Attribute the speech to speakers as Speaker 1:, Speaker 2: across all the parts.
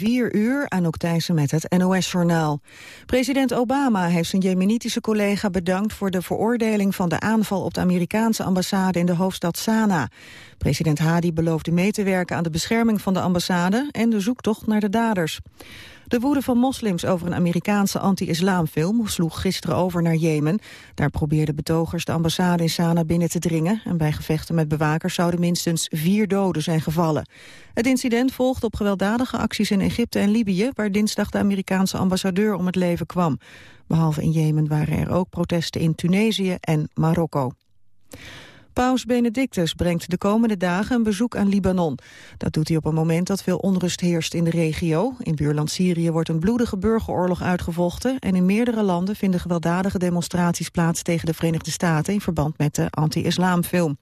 Speaker 1: 4 uur, Anouk Thijssen met het NOS-journaal. President Obama heeft zijn jemenitische collega bedankt voor de veroordeling van de aanval op de Amerikaanse ambassade in de hoofdstad Sanaa. President Hadi beloofde mee te werken aan de bescherming van de ambassade en de zoektocht naar de daders. De woede van moslims over een Amerikaanse anti-islamfilm sloeg gisteren over naar Jemen. Daar probeerden betogers de ambassade in Sanaa binnen te dringen. En bij gevechten met bewakers zouden minstens vier doden zijn gevallen. Het incident volgt op gewelddadige acties in Egypte en Libië... waar dinsdag de Amerikaanse ambassadeur om het leven kwam. Behalve in Jemen waren er ook protesten in Tunesië en Marokko. Paus Benedictus brengt de komende dagen een bezoek aan Libanon. Dat doet hij op een moment dat veel onrust heerst in de regio. In buurland Syrië wordt een bloedige burgeroorlog uitgevochten... en in meerdere landen vinden gewelddadige demonstraties plaats... tegen de Verenigde Staten in verband met de anti-islamfilm.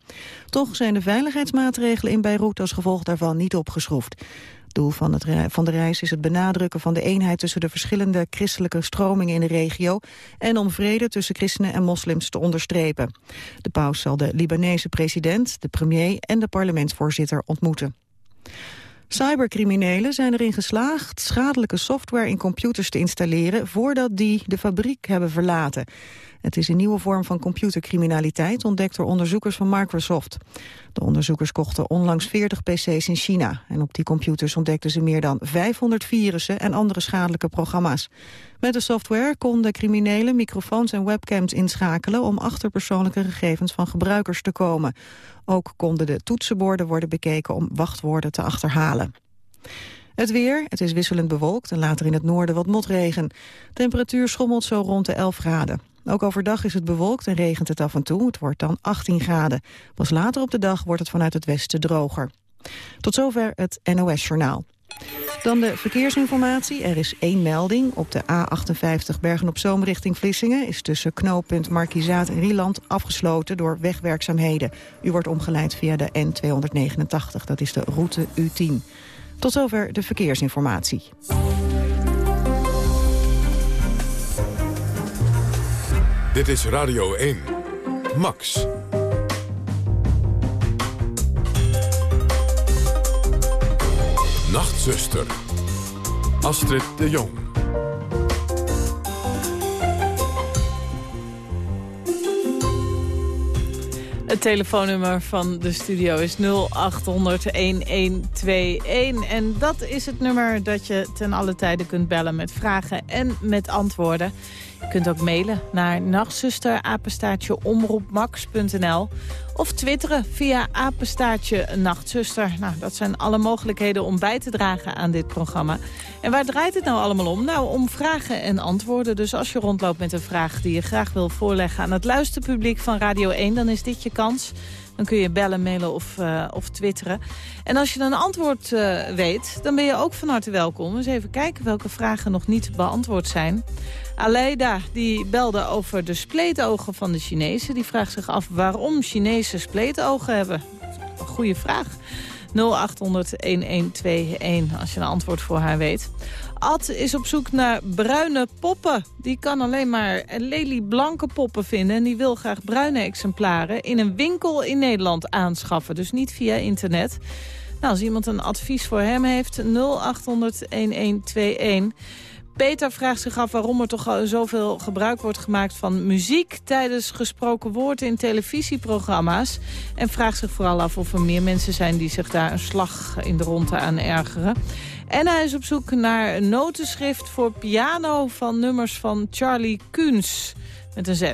Speaker 1: Toch zijn de veiligheidsmaatregelen in Beirut als gevolg daarvan niet opgeschroefd. Doel van, het, van de reis is het benadrukken van de eenheid tussen de verschillende christelijke stromingen in de regio en om vrede tussen christenen en moslims te onderstrepen. De paus zal de Libanese president, de premier en de parlementsvoorzitter ontmoeten. Cybercriminelen zijn erin geslaagd schadelijke software in computers te installeren voordat die de fabriek hebben verlaten. Het is een nieuwe vorm van computercriminaliteit, ontdekt door onderzoekers van Microsoft. De onderzoekers kochten onlangs 40 pc's in China. En op die computers ontdekten ze meer dan 500 virussen en andere schadelijke programma's. Met de software konden criminelen microfoons en webcams inschakelen... om achter persoonlijke gegevens van gebruikers te komen. Ook konden de toetsenborden worden bekeken om wachtwoorden te achterhalen. Het weer, het is wisselend bewolkt en later in het noorden wat motregen. Temperatuur schommelt zo rond de 11 graden. Ook overdag is het bewolkt en regent het af en toe. Het wordt dan 18 graden. Pas later op de dag wordt het vanuit het westen droger. Tot zover het NOS-journaal. Dan de verkeersinformatie. Er is één melding. Op de A58 Bergen op Zoom richting Vlissingen... is tussen knooppunt Markizaat en Rieland afgesloten door wegwerkzaamheden. U wordt omgeleid via de N289. Dat is de route U10. Tot zover de verkeersinformatie.
Speaker 2: Dit is Radio 1. Max. Nachtzuster. Astrid de Jong.
Speaker 3: Het telefoonnummer van de studio is 0800-1121. En dat is het nummer dat je ten alle tijde kunt bellen met vragen en met antwoorden. Je kunt ook mailen naar nachtzuster, omroepmax.nl of twitteren via apenstaartje nachtzuster. Nou, dat zijn alle mogelijkheden om bij te dragen aan dit programma. En waar draait het nou allemaal om? Nou, om vragen en antwoorden. Dus als je rondloopt met een vraag die je graag wil voorleggen aan het luisterpubliek van Radio 1... dan is dit je kans. Dan kun je bellen, mailen of, uh, of twitteren. En als je een antwoord uh, weet, dan ben je ook van harte welkom. Eens even kijken welke vragen nog niet beantwoord zijn. Aleida die belde over de spleetogen van de Chinezen. Die vraagt zich af waarom Chinese spleetogen hebben. Een goede vraag. 0800-1121 als je een antwoord voor haar weet. Ad is op zoek naar bruine poppen. Die kan alleen maar lelieblanke poppen vinden. En die wil graag bruine exemplaren in een winkel in Nederland aanschaffen. Dus niet via internet. Nou, als iemand een advies voor hem heeft, 0800 1121. Peter vraagt zich af waarom er toch zoveel gebruik wordt gemaakt van muziek... tijdens gesproken woord in televisieprogramma's. En vraagt zich vooral af of er meer mensen zijn die zich daar een slag in de ronde aan ergeren. En hij is op zoek naar een notenschrift voor piano van nummers van Charlie Kunz met een Z.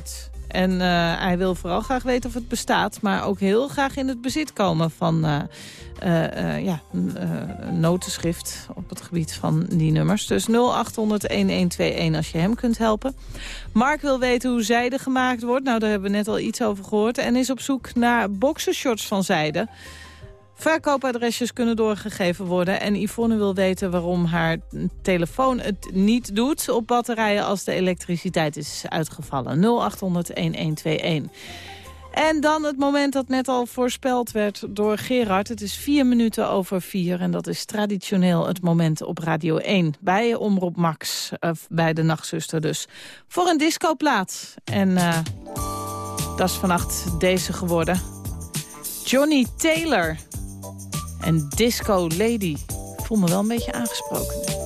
Speaker 3: En uh, hij wil vooral graag weten of het bestaat, maar ook heel graag in het bezit komen van uh, ja, notenschrift op het gebied van die nummers. Dus 0800-1121 als je hem kunt helpen. Mark wil weten hoe zijde gemaakt wordt. Nou, daar hebben we net al iets over gehoord. En is op zoek naar boxershorts van zijde. Verkoopadresjes kunnen doorgegeven worden. En Yvonne wil weten waarom haar telefoon het niet doet op batterijen als de elektriciteit is uitgevallen. 0800-1121. En dan het moment dat net al voorspeld werd door Gerard. Het is vier minuten over vier en dat is traditioneel het moment op Radio 1. Bij Omroep Max, uh, bij de nachtzuster dus. Voor een discoplaat. En uh, dat is vannacht deze geworden. Johnny Taylor en Disco Lady.
Speaker 4: Ik voel me wel een beetje aangesproken.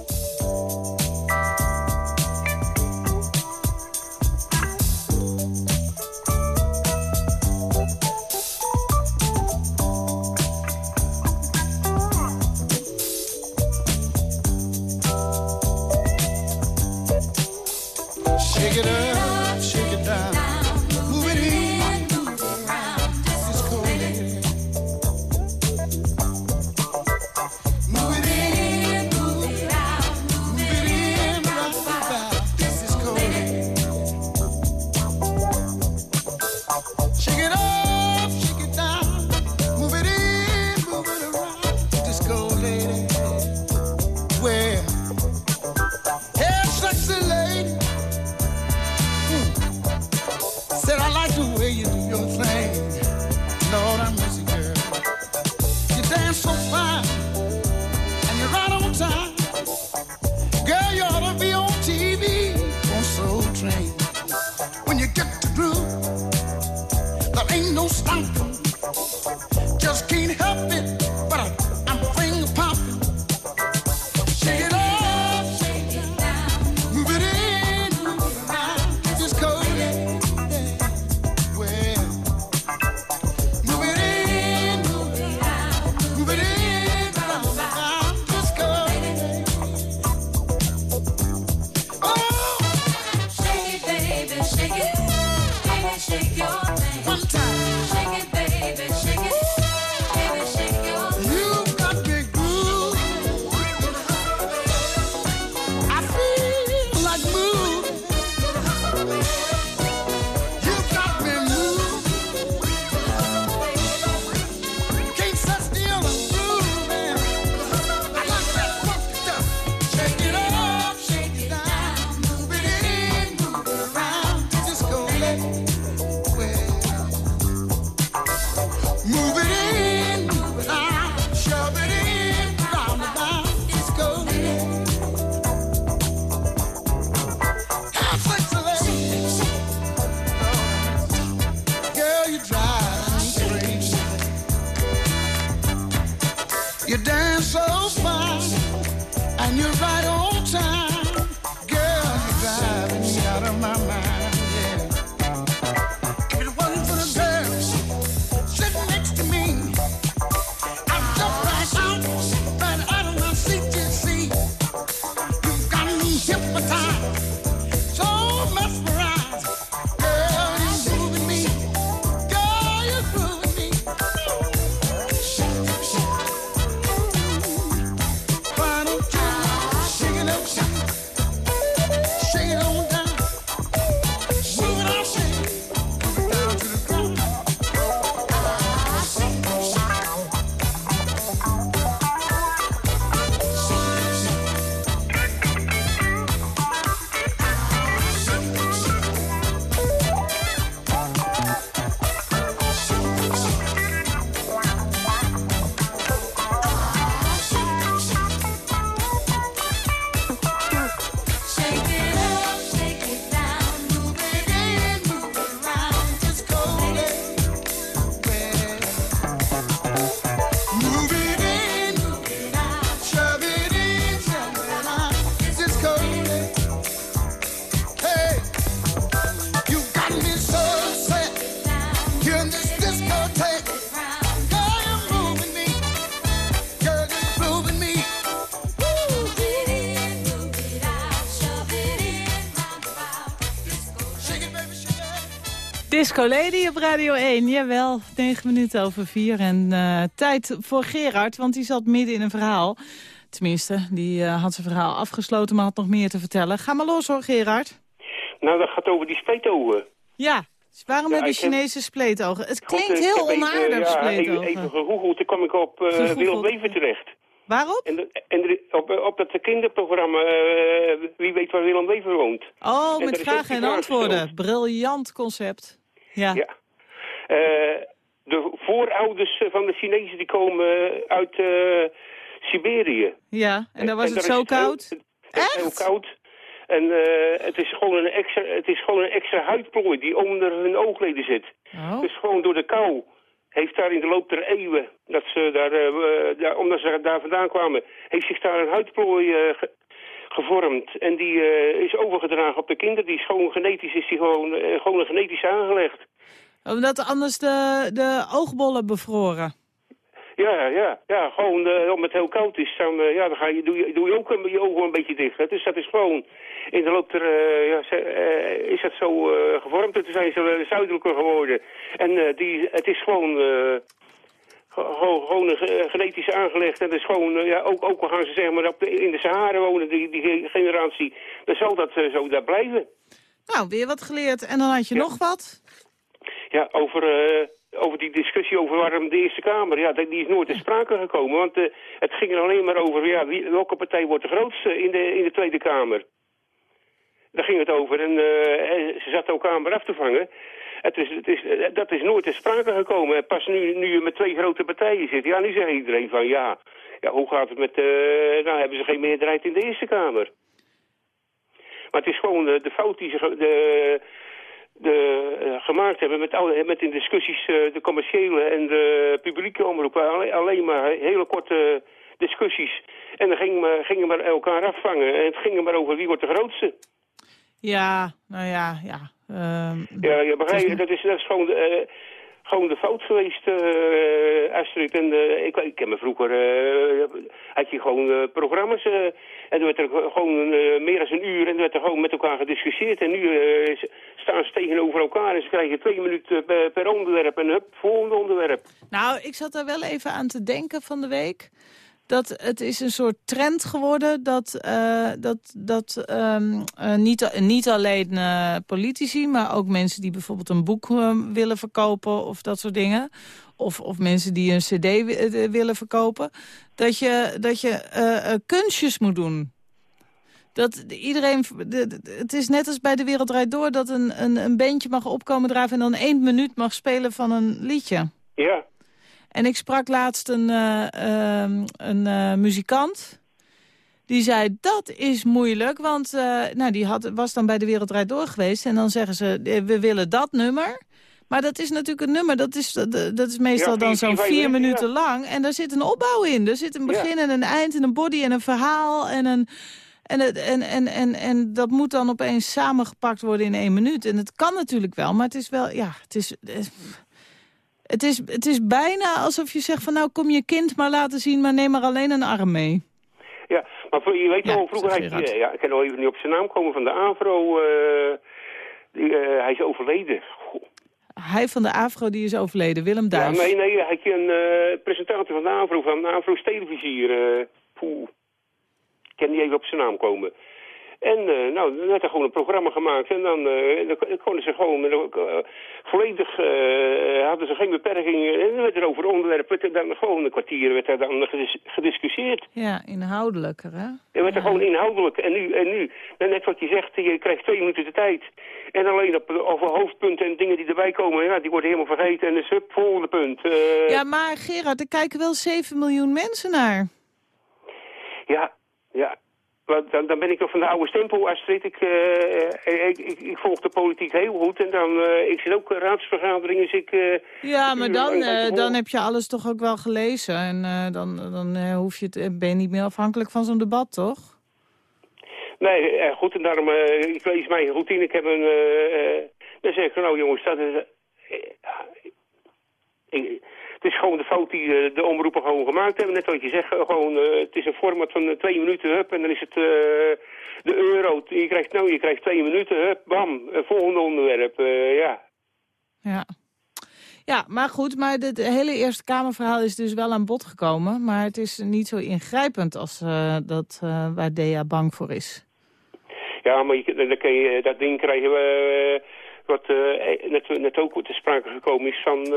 Speaker 3: Disco Lady
Speaker 4: op Radio 1, jawel. 9 minuten over 4 en eh, tijd voor Gerard, want die zat midden in een verhaal. Tenminste, die eh, had zijn verhaal afgesloten, maar had nog meer te vertellen. Ga maar los hoor, Gerard.
Speaker 5: Nou, dat gaat over die spleetogen.
Speaker 4: Ja, waarom
Speaker 5: ja,
Speaker 4: hebben Chinese spleetogen? Het klinkt
Speaker 5: eh,
Speaker 4: heel
Speaker 5: onaardig, even, ja, even, gegoogeld, toen kwam ik op
Speaker 4: uh,
Speaker 5: Wil Wever terecht.
Speaker 4: Waarop?
Speaker 5: En, en op, op dat kinderprogramma, wie weet waar Willem Wever woont.
Speaker 4: Oh, met vragen en antwoorden. Briljant concept. Ja.
Speaker 5: Eh, de voorouders van de Chinezen die komen uit eh, Siberië.
Speaker 4: Ja, en daar was het, zo koud?
Speaker 5: Echt? Heel koud. En eh, het, is gewoon een extra, het is gewoon een extra huidplooi die onder hun oogleden zit. Dus gewoon door de kou heeft daar in de loop der eeuwen, dat ze daar, daar omdat ze daar vandaan kwamen, heeft zich daar een huidplooi uh, gevormd. En die eh, is overgedragen op de kinderen. Die is gewoon genetisch, is die gewoon, eh, gewoon genetisch aangelegd.
Speaker 3: Omdat anders de, de oogbollen bevroren.
Speaker 5: Ja, ja, ja, gewoon eh, omdat het heel koud is, dan, ja, dan ga je, doe, je, doe je ook een, je ogen een beetje dicht. Hè? Dus dat is gewoon, in de loop der, ja, is dat zo gevormd en toen zijn ze zuidelijker geworden. En die, het is gewoon, ge- gewoon, ge- genetisch aangelegd. En is gewoon, eh, ja, ook, ook al gaan ze zeg maar op de, in de Sahara wonen, die, die generatie, dan zal dat eh, zo daar blijven.
Speaker 3: Nou, weer wat geleerd. En dan had je
Speaker 5: Ja.
Speaker 3: nog wat?
Speaker 5: Ja, over, eh, over die discussie over waarom de Eerste Kamer, ja, die is nooit ter sprake gekomen. Want eh, het ging er alleen maar over, ja, wie, welke partij wordt de grootste in de, in de Tweede Kamer. Daar ging het over en eh, ze zat elkaar maar af te vangen. Het is, het is, eh, dat is nooit ter sprake gekomen. En Pas nu, nu je met twee grote partijen zit, ja, nu zegt iedereen van ja, ja hoe gaat het met, eh nou hebben ze geen meerderheid in de Eerste Kamer. Maar het is gewoon de, fout die ze de, de, eh, gemaakt hebben met, alle, met in discussies de commerciële en de publieke omroepen. Alleen, alleen maar hele korte discussies. En dan gingen we, gingen we elkaar afvangen. En het ging maar over wie wordt de grootste.
Speaker 3: Ja, nou ja, ja. Ehm,
Speaker 5: Ja, je
Speaker 3: Het is-
Speaker 5: dat, is, dat is gewoon de, eh, gewoon de fout geweest, eh, Astrid. En eh, ik, ik ken me vroeger, had je gewoon programma's. en er werd er gewoon meer dan een uur en er werd er gewoon met elkaar gediscussieerd. En nu staan ze tegenover elkaar en ze krijgen twee minuten per, per onderwerp. En hup, volgende onderwerp.
Speaker 3: Nou, ik zat daar wel even aan te denken van de week. Dat het is een soort trend geworden dat, eh, dat, dat ehm, eh, niet, niet alleen eh, politici... maar ook mensen die bijvoorbeeld een boek willen verkopen of dat soort dingen... of, of mensen die een cd wi- willen verkopen... dat je, dat je kunstjes moet doen. Dat iedereen, de- de- het is net als bij De Wereld Draait Door... dat een, een, een bandje mag opkomen draven en dan één minuut mag spelen van een liedje.
Speaker 5: Ja,
Speaker 3: En ik sprak laatst een, eh, ehm, een eh, muzikant. Die zei, dat is moeilijk, want eh, nou, die had, was dan bij De Wereld Draait Door geweest. En dan zeggen ze, we willen dat nummer. Maar dat is natuurlijk een nummer, dat is, dat, is meestal
Speaker 5: Ja,
Speaker 3: dan zo'n
Speaker 5: vier,
Speaker 3: minuten lang. En daar zit een opbouw in. Er zit een
Speaker 5: Ja.
Speaker 3: begin en een eind en een body en een verhaal en een... En, het, en, en, en, en dat moet dan opeens samengepakt worden in één minuut. En het kan natuurlijk wel, maar het is wel, ja, het is... Het is, het is bijna alsof je zegt van nou kom je kind maar laten zien, maar neem maar alleen een arm mee.
Speaker 5: ja. Maar je weet
Speaker 3: Ja,
Speaker 5: wel, vroeger had je,
Speaker 3: Gerard.
Speaker 5: ja, ik kan nog even niet op zijn naam komen, van de AVRO. eh, die, eh, hij is overleden. Goh.
Speaker 3: Hij van de Afro die is overleden, Willem
Speaker 5: Ja,
Speaker 3: Duis.
Speaker 5: nee, nee, had je een eh, presentator van de AVRO, van de AVRO's televisie hier. eh, poeh. Ik kan niet even op zijn naam komen. En eh, nou, dan werd er gewoon een programma gemaakt. En dan, eh, dan kon- konden ze gewoon met, eh, volledig, hadden ze geen beperkingen. En dan werd er over onderwerpen, er dan gewoon een kwartier werd er dan gedis- gediscussieerd.
Speaker 3: Ja, inhoudelijker hè.
Speaker 5: Er werd er gewoon inhoudelijk. En nu, en nu, net wat je zegt, je krijgt twee minuten de tijd. En alleen op, over hoofdpunten en dingen die erbij komen, ja, die worden helemaal vergeten. En is het volgende punt.
Speaker 3: Ja, maar Gerard, er kijken wel 7 miljoen mensen naar.
Speaker 5: Ja, ja. Dan, dan ben ik toch van de oude stempel, Astrid. Ik, eh, ik, ik, ik volg de politiek heel goed. En dan, eh, ik zit ook in raadsvergaderingen. Dus ik, eh,
Speaker 3: Ja, maar dan, eh, dan heb je alles toch ook wel gelezen. En eh, dan, dan eh, hoef je het, eh, ben je niet meer afhankelijk van zo'n debat, toch?
Speaker 5: Nee, eh, goed. En daarom, eh, ik lees mijn routine. Ik heb een... eh, eh, dan zeg ik, nou jongens, dat is... eh, ik- het is gewoon de fout die eh, de omroepen gewoon gemaakt hebben. Net wat je zegt, eh, gewoon, eh, het is een format van twee minuten, hup. En dan is het de euro. Je krijgt, nou, je krijgt twee minuten, hup, bam. volgende onderwerp, ja.
Speaker 3: Ja. Ja, maar goed, maar het hele Eerste Kamerverhaal is dus wel aan bod gekomen. Maar het is niet zo ingrijpend als dat uh, waar Dea bang voor is.
Speaker 5: Ja, maar je, dan kan je, dat ding krijgen we... Uh, wat uh, net, net ook te sprake gekomen is van uh,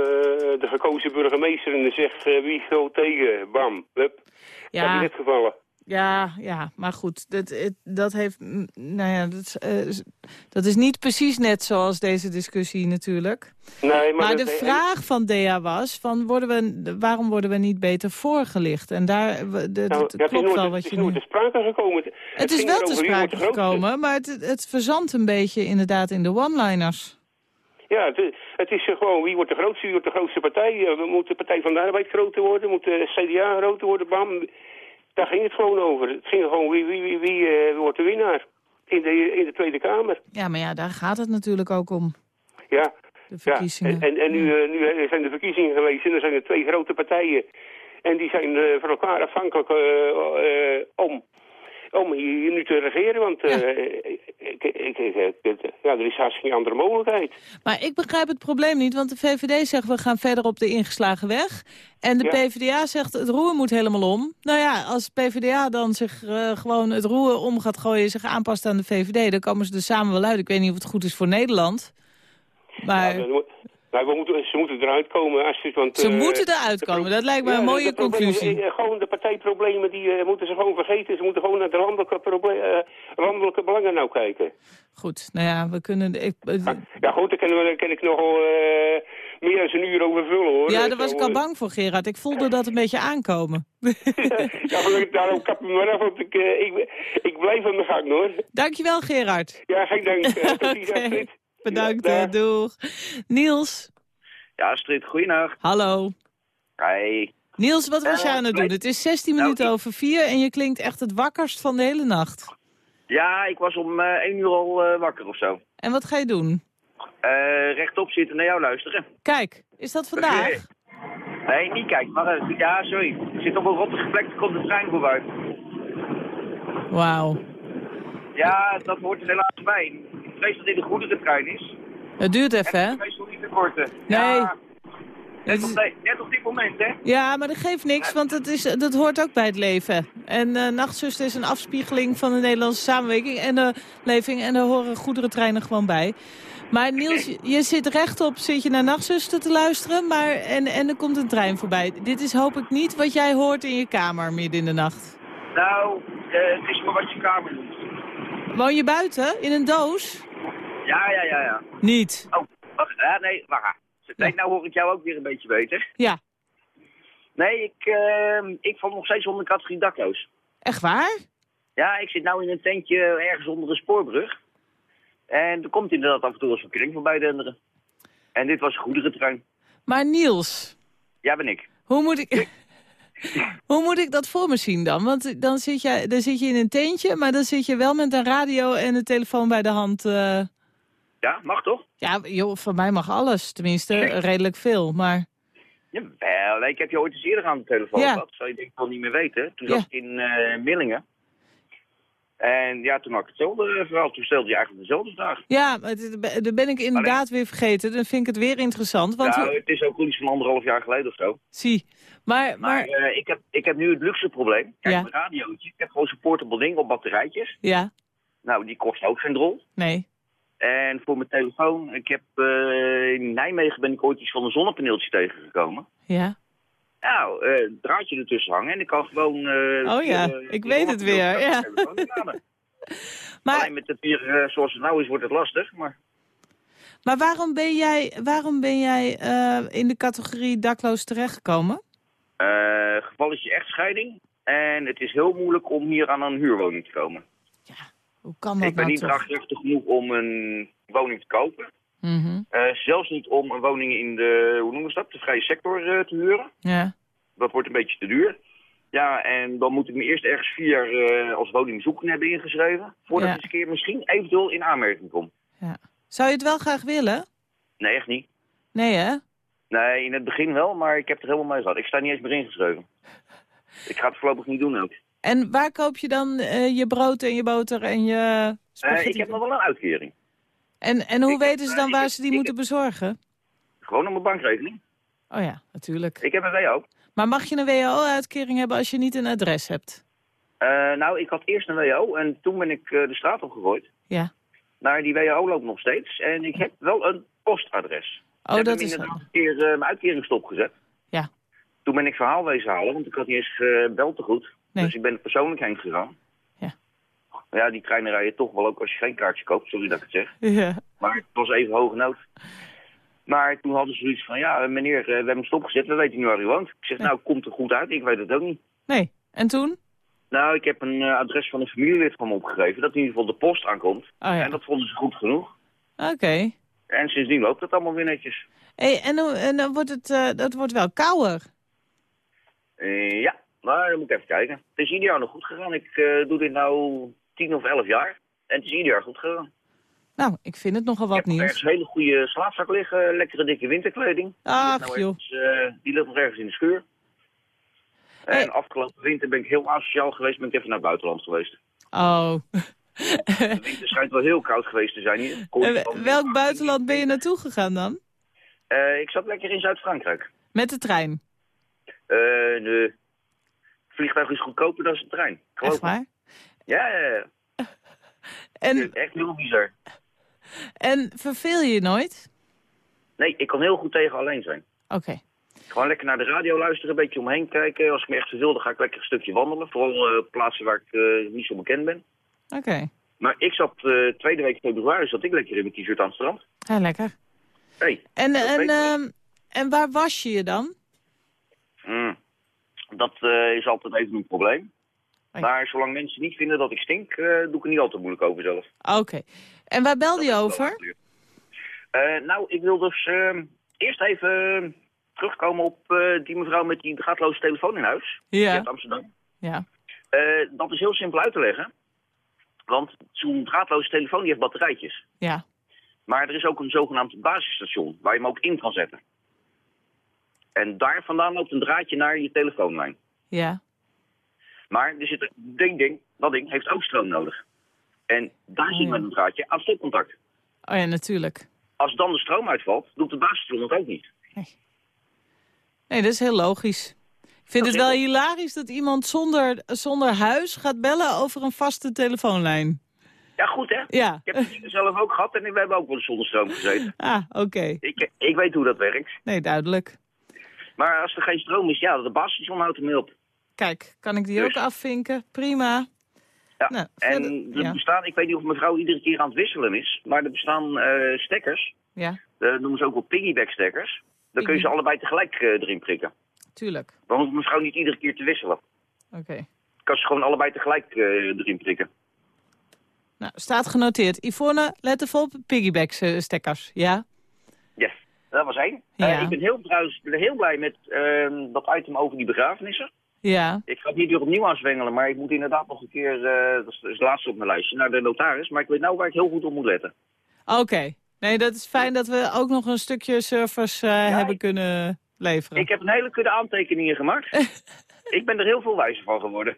Speaker 5: de gekozen burgemeester. En dan zegt uh, wie wil tegen, bam, hup.
Speaker 3: Ja.
Speaker 5: Gevallen.
Speaker 3: Ja, ja, maar goed, dat, dat heeft, nou ja, dat, uh, dat is niet precies net zoals deze discussie natuurlijk.
Speaker 5: Nee, maar,
Speaker 3: de vraag van Dea was, van worden we, waarom worden we niet beter voorgelicht? En daar, de, de,
Speaker 5: nou,
Speaker 3: het klopt wel wat
Speaker 5: je
Speaker 3: nu...
Speaker 5: Het is nooit te sprake gekomen.
Speaker 3: Het, het is wel te sprake gekomen, maar het, het verzandt een beetje inderdaad in de one-liners.
Speaker 5: Ja, het, het is eh, gewoon wie wordt de grootste, wie wordt de grootste partij. Eh, we moeten de Partij van de Arbeid groter worden, moet de CDA groter worden, bam. Daar ging het gewoon over. Het ging gewoon wie, wie, wie, wie eh, wordt de winnaar in de, in de Tweede Kamer.
Speaker 3: Ja, maar ja, daar gaat het natuurlijk ook om.
Speaker 5: Ja,
Speaker 3: De
Speaker 5: ja.
Speaker 3: verkiezingen.
Speaker 5: En, en, en nu, eh, nu zijn de verkiezingen geweest en er zijn er twee grote partijen. En die zijn eh, van elkaar afhankelijk eh, eh, om, om hier nu te regeren. Want eh, ik, ik, ja, er is haast geen andere mogelijkheid.
Speaker 3: Maar ik begrijp het probleem niet, want de VVD zegt we gaan verder op de ingeslagen weg. En de
Speaker 5: Ja.
Speaker 3: PvdA zegt het roer moet helemaal om. Nou ja, als PvdA dan zich eh, gewoon het roer om gaat gooien, zich aanpast aan de VVD, dan komen ze er samen wel uit. Ik weet niet of het goed is voor Nederland. Maar
Speaker 5: Ja, dan- nou, we moeten, ze moeten eruit komen. Astrid, want,
Speaker 3: ze
Speaker 5: eh,
Speaker 3: moeten eruit komen, dat lijkt me
Speaker 5: Ja,
Speaker 3: een mooie conclusie.
Speaker 5: eh, gewoon de partijproblemen, die eh, moeten ze gewoon vergeten. Ze moeten gewoon naar de landelijke, eh, landelijke belangen nou kijken.
Speaker 3: Goed, nou ja, we kunnen... Ik, eh,
Speaker 5: Ja goed, daar kan, daar kan ik nogal eh, meer dan een uur over vullen hoor.
Speaker 3: ja,
Speaker 5: Eh,
Speaker 3: daar was ik al
Speaker 5: eh,
Speaker 3: bang voor, Gerard. Ik voelde dat een beetje aankomen.
Speaker 5: ja, daarom kap ik me af, want ik, eh, ik, ik blijf aan de gang hoor.
Speaker 3: Dankjewel, Gerard.
Speaker 5: Ja, geen dank. Eh,
Speaker 3: Oké,
Speaker 5: Astrid.
Speaker 3: Bedankt,
Speaker 5: Ja,
Speaker 3: doeg. Niels,
Speaker 6: Ja, Astrid, goeienacht.
Speaker 3: hallo.
Speaker 6: Hey.
Speaker 3: Niels, wat was
Speaker 6: Eh,
Speaker 3: jij aan het doen? Het is 16
Speaker 6: Nou,
Speaker 3: minuten over 4 en je klinkt echt het wakkerst van de hele nacht.
Speaker 6: Ja, ik was om eh 1 uur al eh, wakker of zo.
Speaker 3: En wat ga je doen?
Speaker 6: Eh, rechtop zitten naar jou luisteren.
Speaker 3: Kijk, is dat vandaag?
Speaker 6: Nee, niet kijk. Maar, ja, sorry. Ik zit op een rottige plek, er komt de trein voorbij.
Speaker 3: Wauw.
Speaker 6: Ja, dat hoort er helaas bij. Vrees dat dit een goederentrein is.
Speaker 3: Het duurt even, hè?
Speaker 6: Nog niet te korten.
Speaker 3: Nee.
Speaker 6: Ja, net, op, net op dit moment, hè.
Speaker 3: Ja, maar dat geeft niks, want dat, is, dat hoort ook bij het leven. En eh Nachtzuster is een afspiegeling van de Nederlandse samenwerking en de leving. En daar horen goederentreinen gewoon bij. Maar Niels, je- je zit rechtop, zit je naar Nachtzuster te luisteren, maar, en, en er komt een trein voorbij. Dit is hoop ik niet wat jij hoort in je kamer midden in de nacht.
Speaker 6: Nou, eh, het is maar wat je kamer doet.
Speaker 3: Woon je buiten, in een doos?
Speaker 6: Ja, ja, ja, ja.
Speaker 3: Niet.
Speaker 6: Oh, wacht. Ja, nee, wacht. Nee, nou hoor ik jou ook weer een beetje beter.
Speaker 3: Ja,
Speaker 6: Nee, ik, eh, ik val nog steeds onder de categorie dakloos.
Speaker 3: echt waar?
Speaker 6: Ja, ik zit nou in een tentje ergens onder een spoorbrug. En er komt inderdaad af en toe eens een kring voorbij denderen. En dit was een goederentrein.
Speaker 3: Maar Niels,
Speaker 6: Ja, ben ik.
Speaker 3: hoe moet ik... Hoe moet ik dat voor me zien dan? Want dan zit, je, dan zit je in een tentje, maar dan zit je wel met een radio en een telefoon bij de hand. eh.
Speaker 6: Ja, mag toch?
Speaker 3: Ja, joh, van mij mag alles. Tenminste, redelijk veel. Maar
Speaker 6: Jawel, ik heb je ooit eens eerder aan de telefoon
Speaker 3: Ja.
Speaker 6: gehad. Zou je denk ik wel niet meer weten. Toen
Speaker 3: Ja.
Speaker 6: zat ik in eh, Millingen. En ja, toen had ik hetzelfde verhaal. Toen stelde je eigenlijk dezelfde vraag.
Speaker 3: ja, dat ben ik inderdaad weer vergeten. Dan vind ik het weer interessant. Want
Speaker 6: nou, het is ook iets van anderhalf jaar geleden of zo.
Speaker 3: zie, maar,
Speaker 6: Maar
Speaker 3: maar
Speaker 6: eh, ik, heb, ik heb nu het luxe probleem. Kijk,
Speaker 3: Ja.
Speaker 6: mijn radiootje. Ik heb gewoon zo'n portable ding op batterijtjes.
Speaker 3: ja,
Speaker 6: Nou, die kost ook geen drol.
Speaker 3: nee.
Speaker 6: En voor mijn telefoon, ik heb eh, in Nijmegen ben ik ooit iets van een zonnepaneeltje tegengekomen.
Speaker 3: Ja.
Speaker 6: Nou, eh draadje ertussen hangen en ik kan gewoon... eh,
Speaker 3: Oh ja, ik weet het weer, ja. Maar,
Speaker 6: Alleen met het eh, zoals het nou is, wordt het lastig. Maar
Speaker 3: maar waarom ben jij, waarom ben jij in de categorie dakloos terechtgekomen?
Speaker 6: eh gevalletje echtscheiding. En het is heel moeilijk om hier aan een huurwoning te komen.
Speaker 3: Hoe kan dat
Speaker 6: ik ben
Speaker 3: nou
Speaker 6: niet
Speaker 3: toch?
Speaker 6: draagkrachtig genoeg om een woning te kopen.
Speaker 3: Mhm,
Speaker 6: Eh, zelfs niet om een woning in de, hoe noemen we dat, de vrije sector eh, te huren.
Speaker 3: Ja,
Speaker 6: Dat wordt een beetje te duur. Ja, en dan moet ik me eerst ergens vier jaar eh, als woningzoekende hebben ingeschreven. Voordat
Speaker 3: Ja.
Speaker 6: ik eens een keer misschien eventueel in aanmerking kom.
Speaker 3: ja. Zou je het wel graag willen?
Speaker 6: Nee, echt niet.
Speaker 3: Nee, hè?
Speaker 6: Nee, in het begin wel, maar ik heb er helemaal mee gehad. Ik sta niet eens meer ingeschreven. Ik ga het voorlopig niet doen ook.
Speaker 3: En waar koop je dan eh, je brood en je boter en je
Speaker 6: Eh,
Speaker 3: spaghetti?
Speaker 6: ik heb nog wel een uitkering.
Speaker 3: en, en hoe
Speaker 6: ik heb,
Speaker 3: weten ze
Speaker 6: eh,
Speaker 3: dan
Speaker 6: ik
Speaker 3: waar
Speaker 6: heb-
Speaker 3: ze die
Speaker 6: ik
Speaker 3: moeten bezorgen?
Speaker 6: Gewoon op mijn bankrekening.
Speaker 3: Oh ja, natuurlijk.
Speaker 6: Ik heb een WO.
Speaker 3: Maar mag je een WO-uitkering hebben als je niet een adres hebt?
Speaker 6: Eh, nou, ik had eerst een WO en toen ben ik eh, de straat opgegooid.
Speaker 3: Ja.
Speaker 6: Maar die WO loopt nog steeds. En ik heb wel een postadres.
Speaker 3: Oh,
Speaker 6: Ze
Speaker 3: dat is...
Speaker 6: inderdaad een keer eh, mijn uitkering stopgezet.
Speaker 3: Ja.
Speaker 6: Toen ben ik verhaal wezen halen, want ik had niet eens bel te goed.
Speaker 3: Nee.
Speaker 6: Dus ik ben er persoonlijk heen gegaan.
Speaker 3: Ja.
Speaker 6: Ja, die treinen rijden toch wel ook als je geen kaartje koopt, sorry dat ik het zeg.
Speaker 3: Ja.
Speaker 6: Maar het was even hoge nood. Maar toen hadden ze zoiets van, ja meneer, eh, we hebben hem stopgezet, we weten nu waar u woont. Ik zeg, nou, komt er goed uit, ik weet het ook niet.
Speaker 3: Nee. En toen?
Speaker 6: Nou, ik heb een eh, adres van een familielid van me opgegeven, dat in ieder geval de post aankomt.
Speaker 3: Oh ja.
Speaker 6: En dat vonden ze goed genoeg.
Speaker 3: Oké.
Speaker 6: En sindsdien loopt het allemaal weer netjes.
Speaker 3: Hey, en, en dan wordt het, eh, dat wordt wel kouder.
Speaker 6: Eh, ja, maar dan moet ik even kijken. Het is ieder jaar nog goed gegaan. Ik eh, doe dit nou tien of elf jaar. En het is ieder jaar goed gegaan.
Speaker 3: Nou, ik vind het nogal
Speaker 6: ik
Speaker 3: wat
Speaker 6: heb nog
Speaker 3: nieuws.
Speaker 6: ergens een hele goede slaapzak liggen. Lekkere dikke winterkleding.
Speaker 3: Ach,
Speaker 6: nou ergens, eh, die ligt nog ergens in de schuur. En afgelopen winter ben ik heel asociaal geweest. Ben ik even naar het buitenland geweest.
Speaker 3: Oh.
Speaker 6: De winter schijnt wel heel koud geweest te zijn hier. Van-
Speaker 3: welk buitenland ben je naartoe gegaan dan?
Speaker 6: Eh, ik zat lekker in Zuid-Frankrijk.
Speaker 3: Met de trein.
Speaker 6: Eh, de vliegtuig is goedkoper dan de trein. Geloof
Speaker 3: Echt waar?
Speaker 6: Ja, ja, ja.
Speaker 3: En,
Speaker 6: Echt heel bizar.
Speaker 3: en verveel je je nooit?
Speaker 6: Nee, ik kan heel goed tegen alleen zijn.
Speaker 3: Oké.
Speaker 6: Gewoon lekker naar de radio luisteren, een beetje omheen kijken. Als ik me echt verveel, dan ga ik lekker een stukje wandelen. Vooral eh, plaatsen waar ik eh, niet zo bekend ben.
Speaker 3: Oké.
Speaker 6: Maar ik zat eh, tweede week februari zat ik lekker in mijn t-shirt aan het strand.
Speaker 3: Ja, lekker.
Speaker 6: Hey,
Speaker 3: En, en, ehm, en waar was je je dan?
Speaker 6: mm, dat eh, is altijd even een probleem. Maar zolang mensen niet vinden dat ik stink, eh, doe ik er niet altijd moeilijk over zelf.
Speaker 3: Oké. En waar belde je over?
Speaker 6: Eh, nou, ik wil dus eh, eerst even terugkomen op die mevrouw met die draadloze telefoon in huis.
Speaker 3: Ja.
Speaker 6: uit Amsterdam.
Speaker 3: Ja.
Speaker 6: Dat is heel simpel uit te leggen. Want zo'n draadloze telefoon die heeft batterijtjes.
Speaker 3: Ja.
Speaker 6: Maar er is ook een zogenaamd basisstation waar je hem ook in kan zetten. En daar vandaan loopt een draadje naar je telefoonlijn.
Speaker 3: Ja.
Speaker 6: Maar er zit een ding, ding, dat ding heeft ook stroom nodig. En daar zit
Speaker 3: ja.
Speaker 6: met een draadje aan stopcontact.
Speaker 3: Oh ja, natuurlijk.
Speaker 6: Als dan de stroom uitvalt, doet de basisstation het ook niet.
Speaker 3: Nee, dat is heel logisch. Ik vind
Speaker 6: Dat
Speaker 3: het wel hilarisch dat iemand zonder, zonder huis gaat bellen over een vaste telefoonlijn.
Speaker 6: Ja, goed hè?
Speaker 3: Ja.
Speaker 6: Ik heb het zelf ook gehad en we hebben ook wel zonder stroom gezeten.
Speaker 3: Ah, oké.
Speaker 6: Ik, ik weet hoe dat werkt.
Speaker 3: Nee, duidelijk.
Speaker 6: Maar als er geen stroom is, ja, de basisstation houdt hem op.
Speaker 3: Kijk, kan ik die
Speaker 6: Dus.
Speaker 3: ook afvinken? Prima.
Speaker 6: Ja.
Speaker 3: Nou,
Speaker 6: en
Speaker 3: verder-
Speaker 6: er
Speaker 3: ja.
Speaker 6: bestaan, ik weet niet of mevrouw iedere keer aan het wisselen is, maar er bestaan eh, stekkers,
Speaker 3: Ja,
Speaker 6: dat noemen ze ook wel piggyback stekkers. Dan kun je ze allebei tegelijk eh, erin prikken.
Speaker 3: tuurlijk.
Speaker 6: Dan hoeft mevrouw niet iedere keer te wisselen.
Speaker 3: Oké.
Speaker 6: kan ze gewoon allebei tegelijk eh, erin prikken.
Speaker 3: Nou, staat genoteerd. Yvonne, let even op, piggyback-stekkers. Ja?
Speaker 6: Yes, dat was één.
Speaker 3: Ja.
Speaker 6: Eh, ik ben heel, trouwens, heel blij met ehm, dat item over die begrafenissen.
Speaker 3: Ja.
Speaker 6: Ik ga het niet weer opnieuw aanzwengelen, maar ik moet inderdaad nog een keer, eh, dat is het laatste op mijn lijstje, naar de notaris. Maar ik weet nou waar ik heel goed op moet letten.
Speaker 3: Oké. Nee, dat is fijn dat we ook nog een stukje service eh, hebben kunnen leveren.
Speaker 6: Ik heb een hele kudde aantekeningen gemaakt. ik ben er heel veel wijzer van geworden.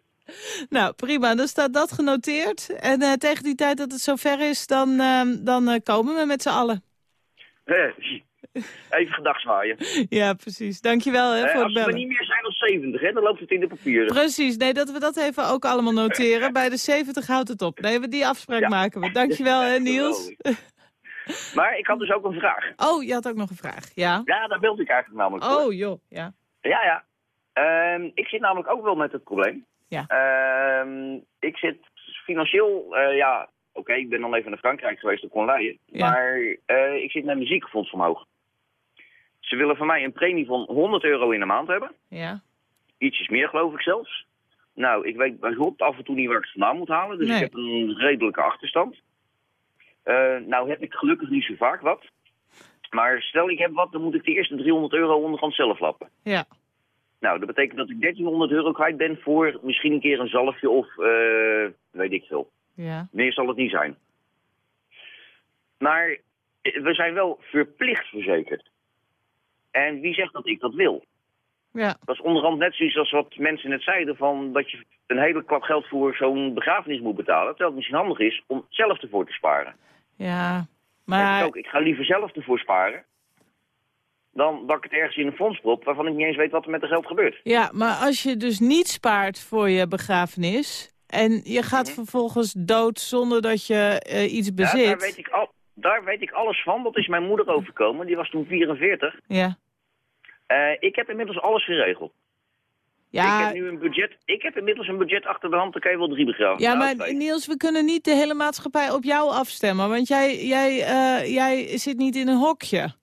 Speaker 3: Nou, prima. Dan staat dat genoteerd. En tegen die tijd dat het zover is, dan, ehm, dan komen we met z'n allen.
Speaker 6: Even gedag zwaaien.
Speaker 3: Ja, precies. Dankjewel hè,
Speaker 6: Eh,
Speaker 3: voor het
Speaker 6: als we
Speaker 3: bellen.
Speaker 6: niet meer zijn dan 70, hè, dan loopt het in de papieren.
Speaker 3: Precies. Nee, dat we dat even ook allemaal noteren. Bij de 70 houdt het op. Nee, we die afspraak
Speaker 6: Ja.
Speaker 3: maken we. Dankjewel hè, Niels.
Speaker 6: Maar ik had dus ook een vraag.
Speaker 3: Oh, je had ook nog een vraag. Ja?
Speaker 6: Ja, daar wilde ik eigenlijk namelijk voor.
Speaker 3: Oh, joh. Ja.
Speaker 6: Ja, ja. Ehm, ik zit namelijk ook wel met het probleem.
Speaker 3: Ja.
Speaker 6: Ehm, ik zit financieel, eh, ja, oké, ik ben dan even naar Frankrijk geweest, ik kon leiden.
Speaker 3: Ja.
Speaker 6: Maar eh, ik zit met mijn ziekenfonds omhoog. Ze willen van mij een premie van 100 euro in de maand hebben.
Speaker 3: Ja.
Speaker 6: Ietsjes meer geloof ik zelfs. Nou, ik weet bijvoorbeeld af en toe niet waar ik het vandaan moet halen. Dus
Speaker 3: Nee.
Speaker 6: ik heb een redelijke achterstand. Eh, nou heb ik gelukkig niet zo vaak wat. Maar stel ik heb wat, dan moet ik de eerste 300 euro onderhand zelf lappen.
Speaker 3: Ja.
Speaker 6: Nou, dat betekent dat ik 1300 euro kwijt ben voor misschien een keer een zalfje of eh, weet ik veel.
Speaker 3: Ja.
Speaker 6: Meer zal het niet zijn. Maar eh, we zijn wel verplicht verzekerd. En wie zegt dat ik dat wil?
Speaker 3: Ja.
Speaker 6: Dat is onderhand net zoiets als wat mensen net zeiden... Van dat je een hele klap geld voor zo'n begrafenis moet betalen. Terwijl het misschien handig is om zelf ervoor te sparen.
Speaker 3: Ja.
Speaker 6: Maar...
Speaker 3: Maar...
Speaker 6: ook, ik ga liever zelf ervoor sparen... dan dat ik het ergens in een fonds prop... waarvan ik niet eens weet wat er met het geld gebeurt.
Speaker 3: Ja, maar als je dus niet spaart voor je begrafenis... en je gaat
Speaker 6: Mhm.
Speaker 3: vervolgens dood zonder dat je eh, iets
Speaker 6: Ja,
Speaker 3: bezit...
Speaker 6: daar, weet ik al, daar weet ik alles van. Dat is mijn moeder overkomen. Die was toen 44.
Speaker 3: Ja.
Speaker 6: Eh, ik heb inmiddels alles geregeld. Ik
Speaker 3: Ja,
Speaker 6: heb nu een budget. Ik heb inmiddels een budget achter de hand. Dan kan je wel drie begraven.
Speaker 3: ja,
Speaker 6: Nou,
Speaker 3: maar. Niels, we kunnen niet de hele maatschappij op jou afstemmen. Want jij, jij, eh, jij zit niet in een hokje.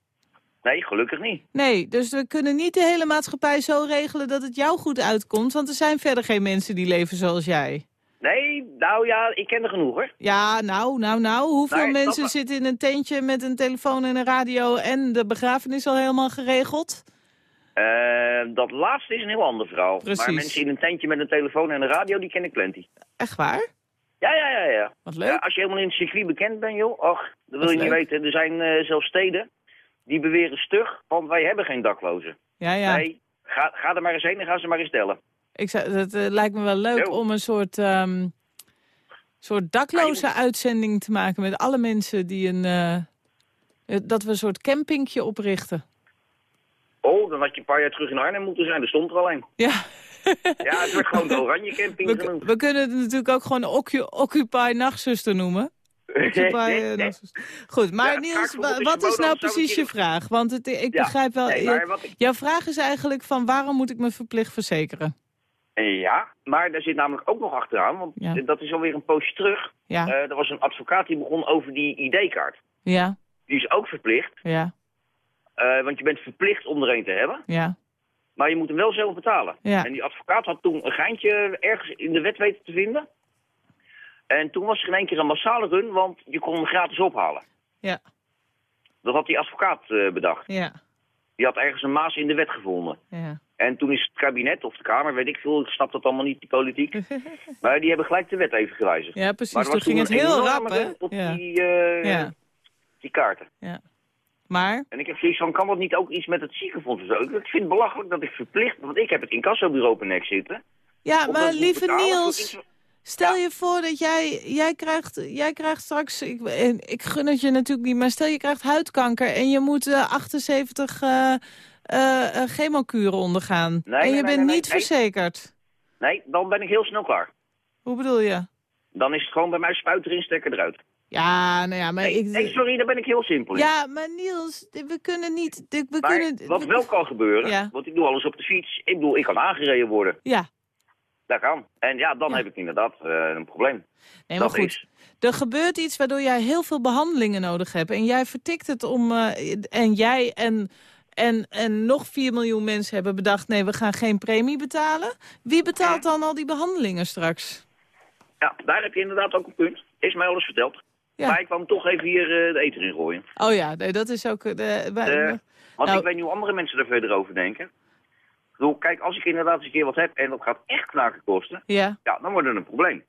Speaker 6: Nee, gelukkig niet.
Speaker 3: Nee, dus we kunnen niet de hele maatschappij zo regelen dat het jou goed uitkomt. Want er zijn verder geen mensen die leven zoals jij.
Speaker 6: Nee, nou ja, ik ken er genoeg hoor.
Speaker 3: Ja, nou, nou, nou. Hoeveel
Speaker 6: Nee,
Speaker 3: mensen zitten in een tentje met een telefoon en een radio en de begrafenis al helemaal geregeld?
Speaker 6: Eh, dat laatste is een heel ander verhaal.
Speaker 3: Precies.
Speaker 6: Maar mensen in een tentje met een telefoon en een radio, die ken ik plenty.
Speaker 3: Echt waar?
Speaker 6: Ja, ja, ja, ja.
Speaker 3: Wat
Speaker 6: Ja,
Speaker 3: leuk.
Speaker 6: als je helemaal in het circuit bekend bent, joh, ach, dat wil je niet weten. Er zijn eh, zelfs steden die beweren stug, want wij hebben geen daklozen.
Speaker 3: Ja, ja.
Speaker 6: Nee, ga, ga er maar eens heen en ga ze maar eens tellen.
Speaker 3: Ik zou, het eh, lijkt me wel leuk om een soort, ehm, soort dakloze uitzending te maken met alle mensen die een... eh, dat we een soort campingje oprichten.
Speaker 6: Oh, dan had je een paar jaar terug in Arnhem moeten zijn, daar stond er al een.
Speaker 3: Ja,
Speaker 6: Ja, het werd gewoon de Oranje Camping
Speaker 3: we,
Speaker 6: genoemd.
Speaker 3: we kunnen het natuurlijk ook gewoon Occu- Occupy Nachtzuster noemen. Occupy eh, Nachtzuster. Goed, maar
Speaker 6: Ja,
Speaker 3: Niels, wat is nou precies je vraag? Want het, ik
Speaker 6: Ja,
Speaker 3: begrijp wel...
Speaker 6: nee, ik-
Speaker 3: Jouw vraag is eigenlijk van waarom moet ik me verplicht verzekeren?
Speaker 6: Ja, maar daar zit namelijk ook nog achteraan, want
Speaker 3: Ja.
Speaker 6: dat is alweer een poosje terug.
Speaker 3: Ja,
Speaker 6: Eh, er was een advocaat die begon over die ID-kaart.
Speaker 3: ja,
Speaker 6: Die is ook verplicht,
Speaker 3: ja,
Speaker 6: eh, want je bent verplicht om er een te hebben.
Speaker 3: ja.
Speaker 6: Maar je moet hem wel zelf betalen.
Speaker 3: Ja.
Speaker 6: En die advocaat had toen een geintje ergens in de wet weten te vinden. En toen was er in één keer een massale run, want je kon hem gratis ophalen.
Speaker 3: Ja,
Speaker 6: Dat had die advocaat eh, bedacht.
Speaker 3: ja,
Speaker 6: Die had ergens een maas in de wet gevonden.
Speaker 3: ja.
Speaker 6: En toen is het kabinet of de Kamer, weet ik veel, ik snap dat allemaal niet, die politiek. maar die hebben gelijk de wet even gewijzigd.
Speaker 3: Ja, precies.
Speaker 6: Maar
Speaker 3: Toen ging het heel rap, hè?
Speaker 6: run Op
Speaker 3: Ja.
Speaker 6: die, eh,
Speaker 3: Ja,
Speaker 6: die kaarten.
Speaker 3: ja. Maar,
Speaker 6: En ik heb zoiets van, kan dat niet ook iets met het ziekenfonds of zo? Ik vind het belachelijk dat ik verplicht, want ik heb het incassobureau op mijn nek zitten.
Speaker 3: ja, maar lieve
Speaker 6: betalen
Speaker 3: Niels, stel je voor dat jij, jij krijgt, jij krijgt straks, ik, ik gun het je natuurlijk niet, maar stel je krijgt huidkanker en je moet eh, 78 eh eh, eh, chemokuren ondergaan.
Speaker 6: Nee,
Speaker 3: en je
Speaker 6: nee,
Speaker 3: bent
Speaker 6: nee,
Speaker 3: niet verzekerd.
Speaker 6: Nee, dan ben ik heel snel klaar.
Speaker 3: Hoe bedoel je?
Speaker 6: Dan is het gewoon bij mij spuit erin, stekker eruit.
Speaker 3: Ja, nou ja, maar ik...
Speaker 6: sorry, daar ben ik heel simpel in.
Speaker 3: Ja, maar Niels, we kunnen niet... We
Speaker 6: maar
Speaker 3: kunnen,
Speaker 6: wat
Speaker 3: we-
Speaker 6: wel kan gebeuren,
Speaker 3: Ja.
Speaker 6: want ik doe alles op de fiets. Ik bedoel, ik kan aangereden worden.
Speaker 3: Ja,
Speaker 6: Dat kan. En ja, dan
Speaker 3: Ja.
Speaker 6: heb ik inderdaad eh, een probleem.
Speaker 3: nee, maar
Speaker 6: dat
Speaker 3: goed.
Speaker 6: is.
Speaker 3: Er gebeurt iets waardoor jij heel veel behandelingen nodig hebt. En jij vertikt het om... eh, en jij en, en, en nog 4 miljoen mensen hebben bedacht... nee, we gaan geen premie betalen. Wie betaalt dan al die behandelingen straks?
Speaker 6: Ja, daar heb je inderdaad ook een punt. Is mij alles verteld.
Speaker 3: Ja.
Speaker 6: Maar ik kwam toch even hier eh, de eten in gooien.
Speaker 3: Oh ja, nee, dat is ook... eh, De,
Speaker 6: Eh, want
Speaker 3: Nou-
Speaker 6: ik weet niet hoe andere mensen er verder over denken. Ik bedoel, kijk, als ik inderdaad eens een keer wat heb en dat gaat echt knaken kosten,
Speaker 3: ja,
Speaker 6: ja, dan wordt het een probleem.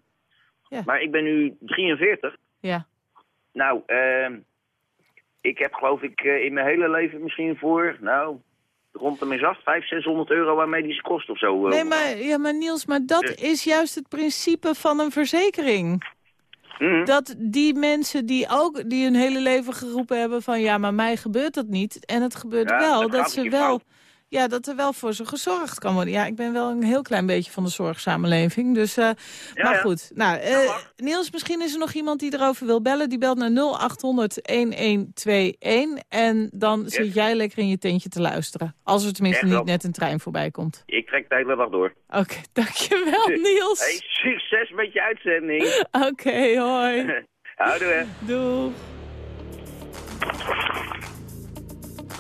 Speaker 3: Ja.
Speaker 6: Maar ik ben nu 43.
Speaker 3: ja.
Speaker 6: Nou, ehm ik heb geloof ik in mijn hele leven misschien voor, nou, rond de mis af, 500, 600 euro aan medische kosten of zo.
Speaker 3: Nee, maar, ja, maar Niels, maar dat
Speaker 6: Ja.
Speaker 3: is juist het principe van een verzekering.
Speaker 6: Mhm.
Speaker 3: Dat die mensen die ook die hun hele leven geroepen hebben van ja, maar mij gebeurt dat niet. En het gebeurt
Speaker 6: Ja,
Speaker 3: wel,
Speaker 6: dat
Speaker 3: ze wel.
Speaker 6: fout.
Speaker 3: Ja, dat er wel voor ze gezorgd kan worden. Ja, ik ben wel een heel klein beetje van de zorgsamenleving. Dus, eh,
Speaker 6: Ja,
Speaker 3: maar
Speaker 6: ja.
Speaker 3: goed. Nou, eh. Niels, misschien is er nog iemand die erover wil bellen. Die belt naar 0800-1121. En dan zit jij lekker in je tentje te luisteren. Als er tenminste niet
Speaker 6: wel.
Speaker 3: net een trein voorbij komt.
Speaker 6: Ik trek de hele dag door.
Speaker 3: Oké, dankjewel Niels.
Speaker 6: Hey, succes met je uitzending.
Speaker 3: Oké, hoi.
Speaker 6: Houdoe hè.
Speaker 3: Doeg.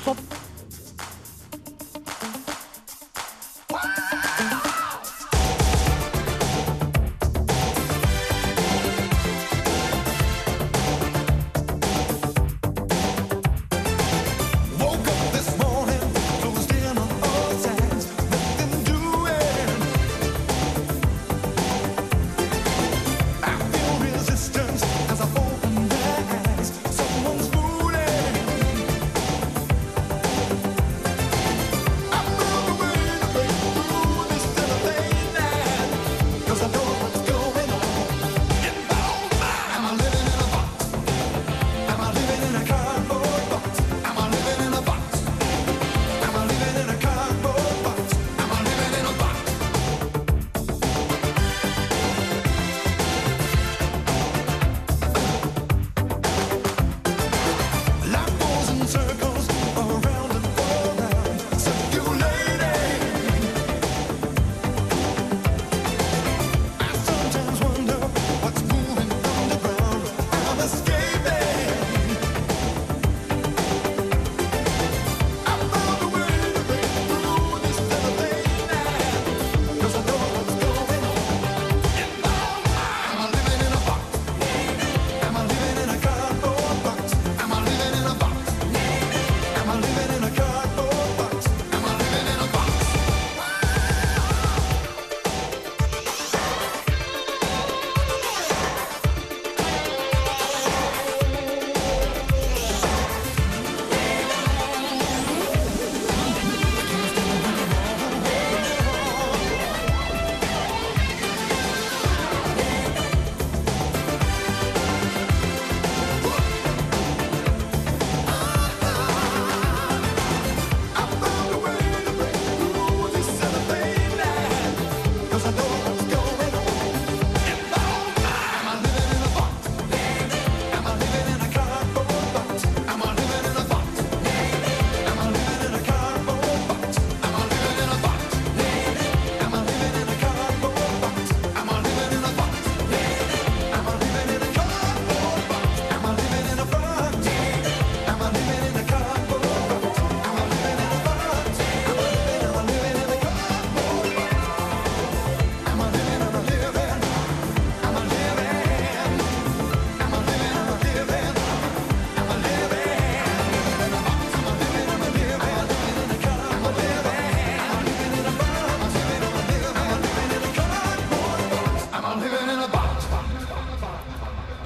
Speaker 3: Pop.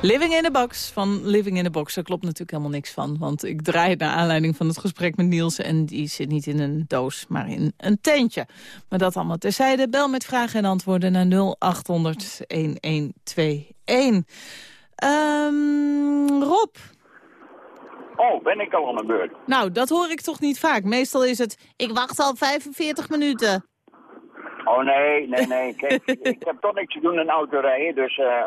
Speaker 3: Living in the Box van Living in the Box. Daar klopt natuurlijk helemaal niks van. Want ik draai het naar aanleiding van het gesprek met Niels. En die zit niet in een doos, maar in een tentje. Maar dat allemaal terzijde. Bel met vragen en antwoorden naar 0800 1121. Ehm, Rob,
Speaker 7: Oh, ben ik al aan de beurt?
Speaker 3: nou dat hoor ik toch niet vaak. Meestal is het, ik wacht al 45 minuten.
Speaker 7: Oh nee, nee, nee. Kijk, ik heb toch niks te doen in autorijden, dus, eh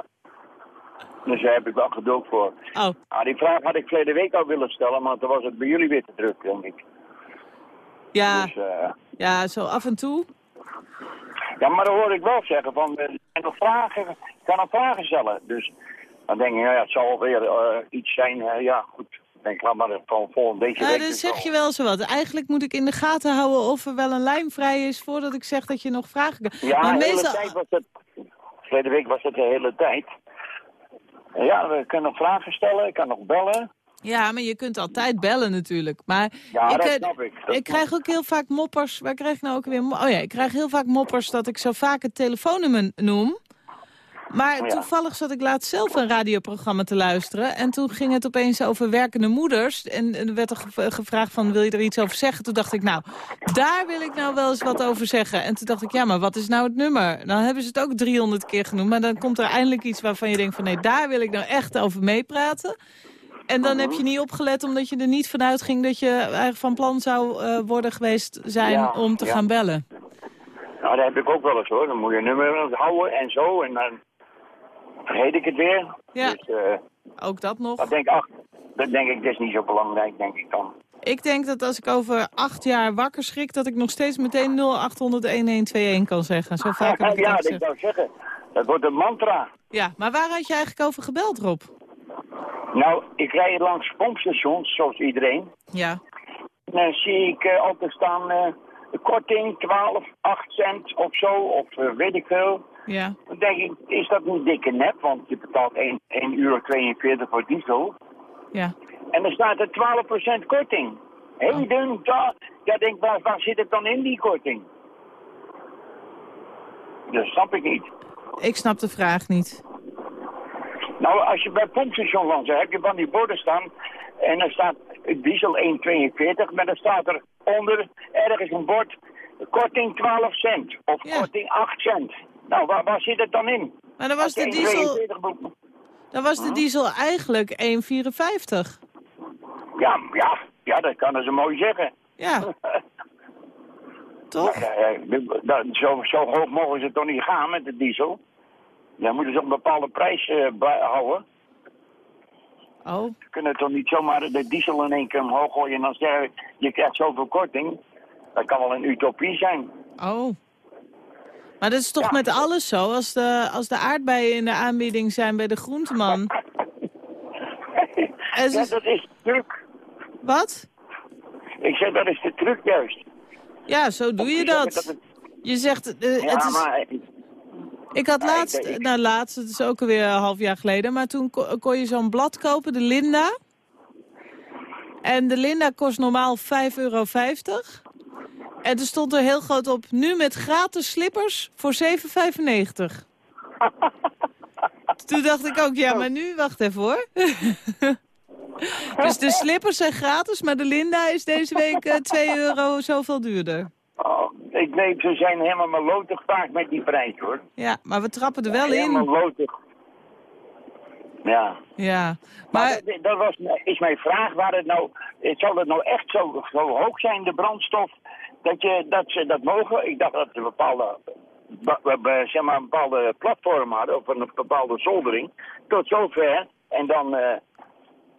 Speaker 7: dus daar heb ik wel geduld voor.
Speaker 3: Oh,
Speaker 7: Ah, die vraag had ik verleden week al willen stellen, maar toen was het bij jullie weer te druk, denk ik.
Speaker 3: ja,
Speaker 7: Dus, eh,
Speaker 3: ja, zo af en toe.
Speaker 7: ja, maar dan hoor ik wel zeggen van, eh, er zijn nog vragen, ik kan nog vragen stellen. Dus dan denk ik, nou ja, het zal weer eh, iets zijn, ja goed. Ik denk, laat maar van volgende deze
Speaker 3: Ja,
Speaker 7: week.
Speaker 3: dan zeg je wel zo wat. Eigenlijk moet ik in de gaten houden of er wel een lijn vrij is... voordat ik zeg dat je nog vragen kan.
Speaker 7: Ja,
Speaker 3: maar
Speaker 7: de hele
Speaker 3: meestal...
Speaker 7: tijd was het, verleden week was het de hele tijd. Ja, we kunnen nog vragen stellen, ik kan nog bellen.
Speaker 3: Ja, maar je kunt altijd bellen natuurlijk. Maar
Speaker 7: Ja,
Speaker 3: ik,
Speaker 7: dat
Speaker 3: eh,
Speaker 7: snap ik. Dat
Speaker 3: ik krijg ook heel vaak moppers. Waar krijg ik nou ook weer? Oh ja, ik krijg heel vaak moppers dat ik zo vaak het telefoonnummer noem. Maar
Speaker 7: Ja.
Speaker 3: toevallig zat ik laatst zelf een radioprogramma te luisteren. En toen ging het opeens over werkende moeders. En er werd er gev- gevraagd van, wil je er iets over zeggen? Toen dacht ik, nou, daar wil ik nou wel eens wat over zeggen. En toen dacht ik, ja, maar wat is nou het nummer? Dan hebben ze het ook 300 keer genoemd. Maar dan komt er eindelijk iets waarvan je denkt van, nee, daar wil ik nou echt over meepraten. En dan heb je niet opgelet omdat je er niet vanuit ging dat je eigenlijk van plan zou eh, worden geweest zijn
Speaker 7: Ja,
Speaker 3: om te
Speaker 7: ja.
Speaker 3: gaan bellen.
Speaker 7: Nou, dat heb ik ook wel eens hoor. Dan moet je nummer houden en zo. En dan vergeet ik het weer.
Speaker 3: Ja.
Speaker 7: Dus uh,
Speaker 3: Ook dat nog.
Speaker 7: dat denk ik, ach, dat denk ik, dat is niet zo belangrijk, denk ik dan.
Speaker 3: Ik denk dat als ik over acht jaar wakker schrik... dat ik nog steeds meteen 0800-1121 kan zeggen. Zo vaak heb ik
Speaker 7: ja, dat zou ik zeggen. Dat wordt een mantra.
Speaker 3: Ja, maar waar had je eigenlijk over gebeld, Rob?
Speaker 7: Nou, ik rijd langs pompstations, zoals iedereen.
Speaker 3: Ja.
Speaker 7: Dan zie ik eh, altijd staan eh, de korting 12, 8 cent of zo, of eh, weet ik veel.
Speaker 3: Ja.
Speaker 7: Dan denk ik, is dat niet dikke nep? Want je betaalt 1, 1 euro 42 voor diesel.
Speaker 3: Ja.
Speaker 7: En dan staat er 12% korting. Heden, ja, ja denk, waar, waar zit het dan in die korting? Dat snap ik niet.
Speaker 3: Ik snap de vraag niet.
Speaker 7: Nou, als je bij het pompstation langs bent, heb je van die borden staan. En dan staat diesel 1,42. Maar dan staat er onder ergens een bord korting 12 cent. Of
Speaker 3: Ja.
Speaker 7: korting 8 cent. Nou, waar, waar zit het dan in?
Speaker 3: Maar dan was de diesel,
Speaker 7: 1,42 be-
Speaker 3: dan was de diesel eigenlijk 1,54.
Speaker 7: Ja, ja, ja, dat kan ze mooi zeggen.
Speaker 3: Ja, toch?
Speaker 7: Eh, dat- zo, zo hoog mogen ze toch niet gaan met de diesel. Dan moeten ze op een bepaalde prijs bij- houden.
Speaker 3: Oh,
Speaker 7: Ze kunnen toch niet zomaar de diesel in één keer omhoog gooien en dan zeggen je krijgt zoveel korting. Dat kan wel een utopie zijn.
Speaker 3: oh. Maar dat is toch
Speaker 7: Ja.
Speaker 3: met alles zo? Als de, als de aardbeien in de aanbieding zijn bij de groenteman.
Speaker 7: Dat is de truc.
Speaker 3: Wat?
Speaker 7: Ik zeg, dat is de truc juist.
Speaker 3: Ja, zo doe je dat.
Speaker 7: het-
Speaker 3: Je zegt, eh,
Speaker 7: ja,
Speaker 3: het is,
Speaker 7: maar
Speaker 3: ik had
Speaker 7: Ja, ik-
Speaker 3: laatst,
Speaker 7: ik-
Speaker 3: nou laatst, het is ook alweer een half jaar geleden, maar toen ko- kon je zo'n blad kopen, de Linda. En de Linda kost normaal 5,50 euro. En er stond er heel groot op, nu met gratis slippers voor 7,95. Toen dacht ik ook, ja, maar nu, wacht even hoor. dus de slippers zijn gratis, maar de Linda is deze week eh, 2 euro zoveel duurder.
Speaker 7: oh, ik weet, ze zijn helemaal melotig vaak met die prijs hoor.
Speaker 3: Ja, maar we trappen er wel in.
Speaker 7: Helemaal melotig. Ja.
Speaker 3: Ja,
Speaker 7: Maar
Speaker 3: maar
Speaker 7: dat, dat was, is mijn vraag, waar het nou, zal het nou echt zo, zo hoog zijn, de brandstof, dat, je, dat ze dat mogen? Ik dacht dat ze bepaalde, zeg maar een bepaalde platform hadden, of een bepaalde zoldering, tot zover. En dan, eh,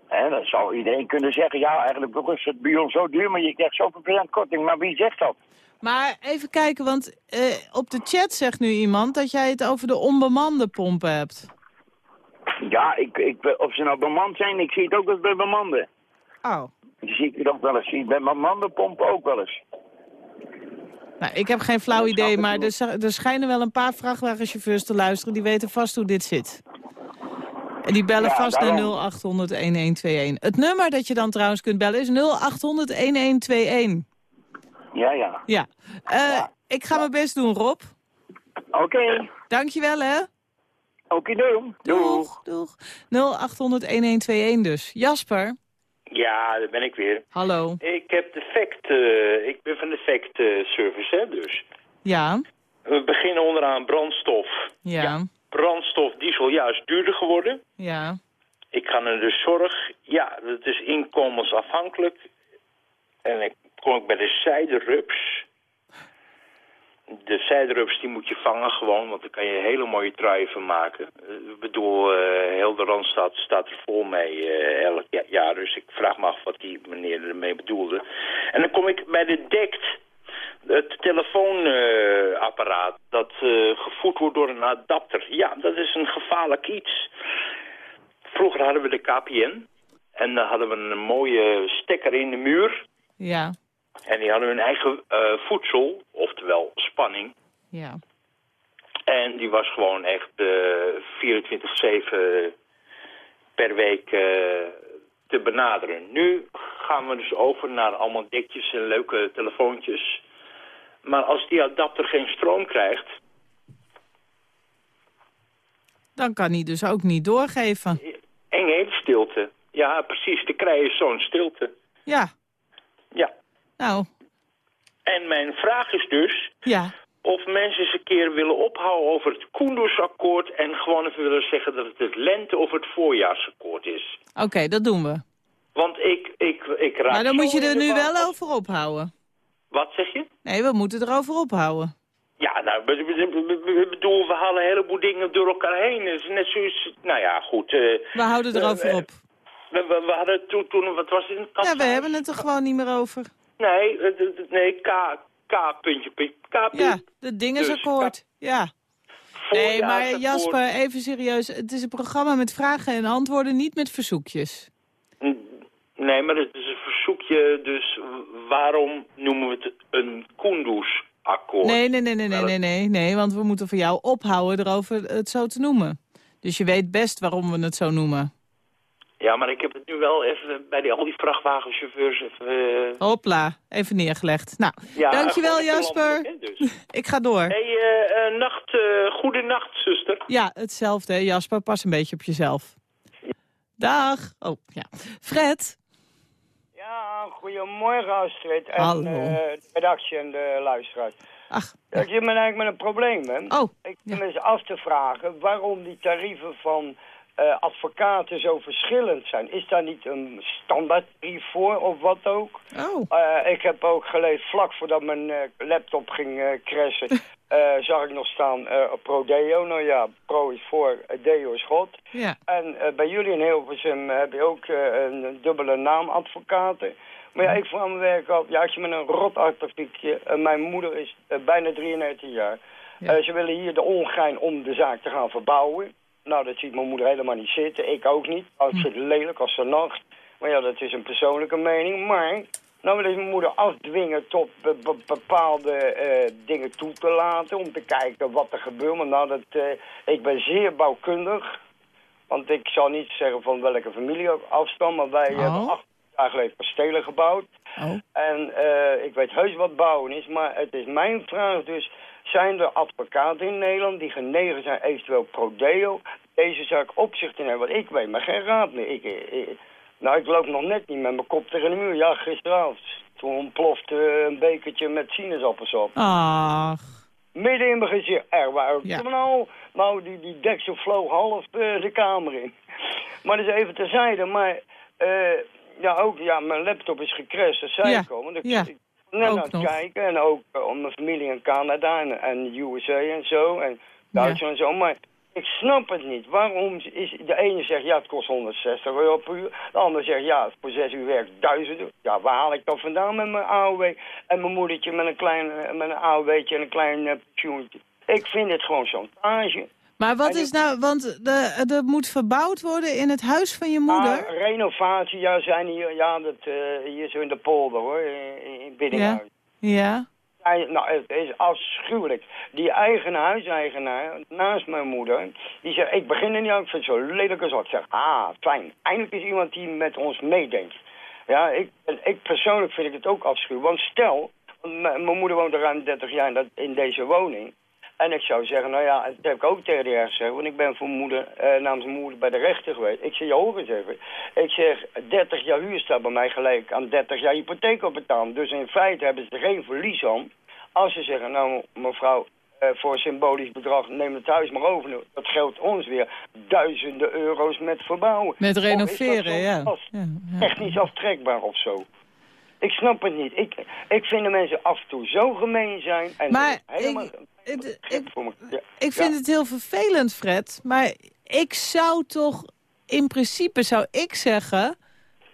Speaker 7: hè, dan zou iedereen kunnen zeggen, ja, eigenlijk is het bij ons zo duur, maar je krijgt zoveel procent korting. Maar wie zegt dat?
Speaker 3: Maar even kijken, want eh, op de chat zegt nu iemand dat jij het over de onbemande pompen hebt.
Speaker 7: Ja, ik, ik, of ze nou bemand zijn, ik zie het ook wel bij bemanden.
Speaker 3: Oh.
Speaker 7: Ik zie het ook wel eens, het bij bemande pompen ook wel eens.
Speaker 3: Nou, ik heb geen flauw idee, maar er, er schijnen wel een paar vrachtwagenchauffeurs te luisteren. Die weten vast hoe dit zit. En die bellen
Speaker 7: Ja,
Speaker 3: vast
Speaker 7: daarom.
Speaker 3: naar 0800-1121. Het nummer dat je dan trouwens kunt bellen is 0800-1121.
Speaker 7: Ja, ja.
Speaker 3: Ja. Eh, Ik ga mijn best doen, Rob.
Speaker 7: Oké.
Speaker 3: Dankjewel, hè.
Speaker 7: Oké, doei.
Speaker 3: Doeg, doeg. 0800-1121 dus. Jasper,
Speaker 8: Ja, daar ben ik weer.
Speaker 3: hallo.
Speaker 8: Ik heb de fact, eh, ik ben van de fact eh, service, hè, dus.
Speaker 3: Ja,
Speaker 8: We beginnen onderaan brandstof.
Speaker 3: ja,
Speaker 8: Brandstof, diesel, ja, is duurder geworden.
Speaker 3: ja.
Speaker 8: Ik ga naar de zorg. Ja, dat is inkomensafhankelijk. En dan kom ik bij de zijderups. De zijderups die moet je vangen gewoon, want daar kan je hele mooie truien van maken. Eh, Ik bedoel, eh, heel de Randstad staat er vol mee eh, elk ja- jaar. Dus ik vraag me af wat die meneer ermee bedoelde. En dan kom ik bij de DECT. Het telefoonapparaat dat gevoed wordt door een adapter. Ja, dat is een gevaarlijk iets. Vroeger hadden we de KPN. En dan hadden we een mooie stekker in de muur.
Speaker 3: Ja,
Speaker 8: En die hadden hun eigen eh, voedsel, oftewel spanning.
Speaker 3: ja.
Speaker 8: En die was gewoon echt eh 24-7 per week eh, te benaderen. Nu gaan we dus over naar allemaal dikjes en leuke telefoontjes. Maar als die adapter geen stroom krijgt,
Speaker 3: Dan kan hij dus ook niet doorgeven.
Speaker 8: eng hele stilte. Ja, precies, dan krijg je zo'n stilte.
Speaker 3: Ja,
Speaker 8: Ja.
Speaker 3: Nou,
Speaker 8: En mijn vraag is dus
Speaker 3: ja.
Speaker 8: of mensen eens een keer willen ophouden over het Koendersakkoord... en gewoon even willen zeggen dat het het lente- of het voorjaarsakkoord is.
Speaker 3: Oké, dat doen we.
Speaker 8: Want ik, ik, ik raak
Speaker 3: Maar dan moet je er nu wel
Speaker 8: als-
Speaker 3: over ophouden.
Speaker 8: Wat zeg je?
Speaker 3: Nee, we moeten erover ophouden.
Speaker 8: Ja, nou, ik bedoel, we halen een heleboel dingen door elkaar heen. Het is net zoals, nou ja, goed. eh,
Speaker 3: We houden erover
Speaker 8: eh,
Speaker 3: op.
Speaker 8: We, we, we hadden toen, toen, wat was het?
Speaker 3: Ja, we hebben het er gewoon niet meer over.
Speaker 8: Nee, eh, nee, K, K, puntje, puntje, K, puntje.
Speaker 3: Ja, de dingesakkoord. Ja. Nee, maar. Jasper, even serieus. Het is een programma met vragen en antwoorden, niet met verzoekjes.
Speaker 8: Nee, maar het is een verzoekje, dus waarom noemen we het een Kunduz-akkoord?
Speaker 3: Nee, nee, nee, nee, nee, nee, nee, nee, want we moeten voor jou ophouden erover het zo te noemen. Dus je weet best waarom we het zo noemen.
Speaker 8: Ja, maar ik heb het nu wel even bij die, al die vrachtwagenchauffeurs even... eh,
Speaker 3: Hopla, even neergelegd. Nou,
Speaker 8: ja,
Speaker 3: dankjewel Jasper.
Speaker 8: dus.
Speaker 3: Ik ga door.
Speaker 8: hey, eh, eh, nacht, eh goede nacht, zuster.
Speaker 3: Ja, hetzelfde, hè, Jasper. Pas een beetje op jezelf. Dag. Oh, ja. Fred.
Speaker 9: Ja, goedemorgen Astrid en
Speaker 3: Hallo.
Speaker 9: eh, de redactie en de luisteraars.
Speaker 3: Ach,
Speaker 9: Ja, ik zit me eigenlijk met een probleem, hè.
Speaker 3: Oh,
Speaker 9: Ik zit me eens af te vragen waarom die tarieven van eh, advocaten zo verschillend zijn. Is daar niet een standaardtarief voor of wat ook?
Speaker 3: oh.
Speaker 9: Eh, ik heb ook gelezen, vlak voordat mijn eh, laptop ging crashen, zag ik nog staan eh, Prodeo. Nou ja, Pro is voor, Deo is God.
Speaker 3: Ja.
Speaker 9: En bij jullie in Hilversum heb je ook een dubbele naam advocaten. Maar ja, ik vraag me werk af, ja, als je met een rot mijn moeder is bijna 93 jaar.
Speaker 3: Ja.
Speaker 9: Ze willen hier de ongein om de zaak te gaan verbouwen. Nou, dat ziet mijn moeder helemaal niet zitten, ik ook niet. Oh, het zit lelijk als de nacht. Maar ja, dat is een persoonlijke mening. Maar, nou wil ik mijn moeder afdwingen tot be- be- bepaalde eh, dingen toe te laten. Om te kijken wat er gebeurt. Maar nou, dat, eh, ik ben zeer bouwkundig. Want ik zal niet zeggen van welke familie ik afstam. Maar wij
Speaker 3: Oh.
Speaker 9: hebben acht jaar geleden kastelen gebouwd.
Speaker 3: Oh.
Speaker 9: En eh, ik weet heus wat bouwen is. Maar het is mijn vraag dus... Zijn er advocaten in Nederland die genegen zijn eventueel prodeo... deze zaak op zich te nemen? Want ik weet maar geen raad meer. Ik, ik- nou, ik loop nog net niet met mijn kop tegen de muur. Ja, gisteravond. Toen ontplofte een bekertje met sinaasappelsap.
Speaker 3: Ach.
Speaker 9: Midden in mijn gezicht. Er waar.
Speaker 3: Ja.
Speaker 9: Nou, nou die, die deksel vloog half eh, de kamer in. Maar dat is even terzijde. Maar eh, ja, ook, ja, mijn laptop is gecrashed. Dat zei
Speaker 3: Ja.
Speaker 9: ik al. Want ik,
Speaker 3: Ja.
Speaker 9: ik aan het
Speaker 3: nog.
Speaker 9: kijken. En ook eh, om mijn familie in Canada en, en de USA en zo. En Duitsland en zo. Maar ik snap het niet. Waarom is de ene zegt ja, het kost 160 euro per uur. De ander zegt ja, voor zes uur werk 1000 euro. Ja, waar haal ik dat vandaan met mijn AOW? En mijn moedertje met een klein eh, met een AOW'tje en een klein eh, pensioentje. Ik vind het gewoon chantage.
Speaker 3: Maar wat
Speaker 9: En
Speaker 3: is nou, want de, er moet verbouwd worden in het huis van je moeder?
Speaker 9: Maar renovatie, ja, zijn hier, ja, dat, eh, hier zo in de polder hoor, in, in Biddinghuis.
Speaker 3: Ja.
Speaker 9: Hij- nou, het is afschuwelijk. Die eigenaar, huiseigenaar, naast mijn moeder, die zegt, ik begin er niet aan, ik vind het zo lelijk als wat. Ik zeg, ah, fijn. Eindelijk is iemand die met ons meedenkt. Ja, ik, ik persoonlijk vind ik het ook afschuwelijk. Want stel, mijn moeder woont al ruim 30 jaar in deze woning. En ik zou zeggen, nou ja, dat heb ik ook tegen die rechter gezegd, want ik ben voor moeder, eh, namens mijn moeder bij de rechter geweest. Ik zeg, je hoor eens even. Ik zeg, 30 jaar huur staat bij mij gelijk aan 30 jaar hypotheek op betalen. Dus in feite hebben ze er geen verlies aan. Als ze zeggen, nou mevrouw, eh, voor een symbolisch bedrag neem het huis maar over. Dat geldt ons weer duizenden euro's met verbouwen.
Speaker 3: Met renoveren, ja. ja.
Speaker 9: Technisch aftrekbaar of zo. Ik snap het niet. Ik, ik vind de mensen af en toe zo gemeen zijn. En
Speaker 3: Maar
Speaker 9: helemaal
Speaker 3: ik- het-.
Speaker 9: Ja.
Speaker 3: Ik vind
Speaker 9: Ja.
Speaker 3: het heel vervelend, Fred. Maar ik zou toch, in principe zou ik zeggen...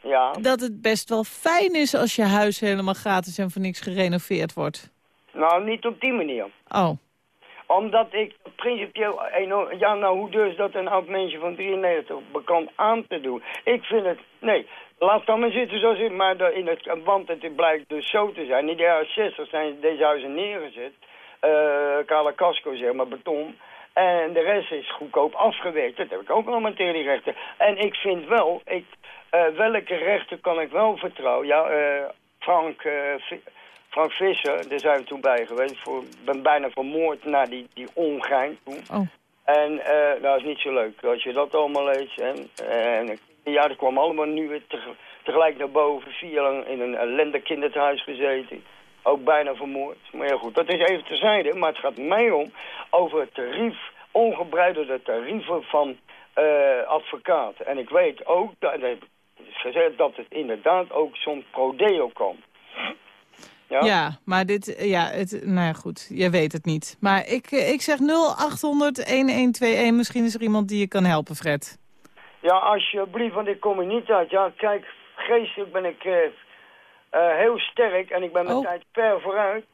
Speaker 9: Ja.
Speaker 3: dat het best wel fijn is als je huis helemaal gratis en voor niks gerenoveerd wordt.
Speaker 9: Nou, niet op die manier.
Speaker 3: Oh,
Speaker 9: Omdat ik principieel... enorm- Ja, nou, hoe durft dat een oud mensje van 93 bekend aan te doen? Ik vind het... Nee, laat dan maar zitten zoals het... Maar in het, want het blijkt dus zo te zijn. In de jaren 60 zijn deze huizen neergezet. Eh kale casco, zeg maar, beton. En de rest is goedkoop afgewerkt. Dat heb ik ook allemaal rechten. En ik vind wel... Ik, eh, welke rechten kan ik wel vertrouwen? Ja, eh, Frank... Frank Visser, daar zijn we toen bij geweest. Voor, ben bijna vermoord na die, die ongein toen.
Speaker 3: oh.
Speaker 9: En dat is niet zo leuk als je dat allemaal leest. En, en ja, er kwam allemaal nu weer teg- tegelijk naar boven. Vier jaar lang in een ellende kinderthuis gezeten. Ook bijna vermoord. Maar ja goed, dat is even terzijde. Maar het gaat mij om over het tarief, ongebreidelde tarieven van eh advocaten. En ik weet ook, dat, dat ik gezegd, dat het inderdaad ook soms prodeo kan.
Speaker 3: Ja, maar dit, ja, het, nou ja, goed, je weet het niet. Maar ik, eh, ik zeg 0800-1121, misschien is er iemand die je kan helpen, Fred.
Speaker 9: Ja, alsjeblieft, want ik kom er niet uit. Ja, kijk, geestelijk ben ik eh, eh, heel sterk en ik ben mijn
Speaker 3: Oh.
Speaker 9: tijd ver vooruit.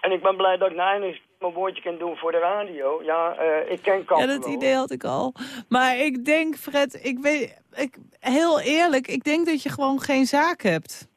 Speaker 9: En ik ben blij dat ik nou eindelijk mijn woordje kan doen voor de radio. Ja, eh, ik ken
Speaker 3: Ja,
Speaker 9: Kappelo.
Speaker 3: dat idee had ik al. Maar ik denk, Fred, ik weet, ik, heel eerlijk, ik denk dat je gewoon geen zaak hebt.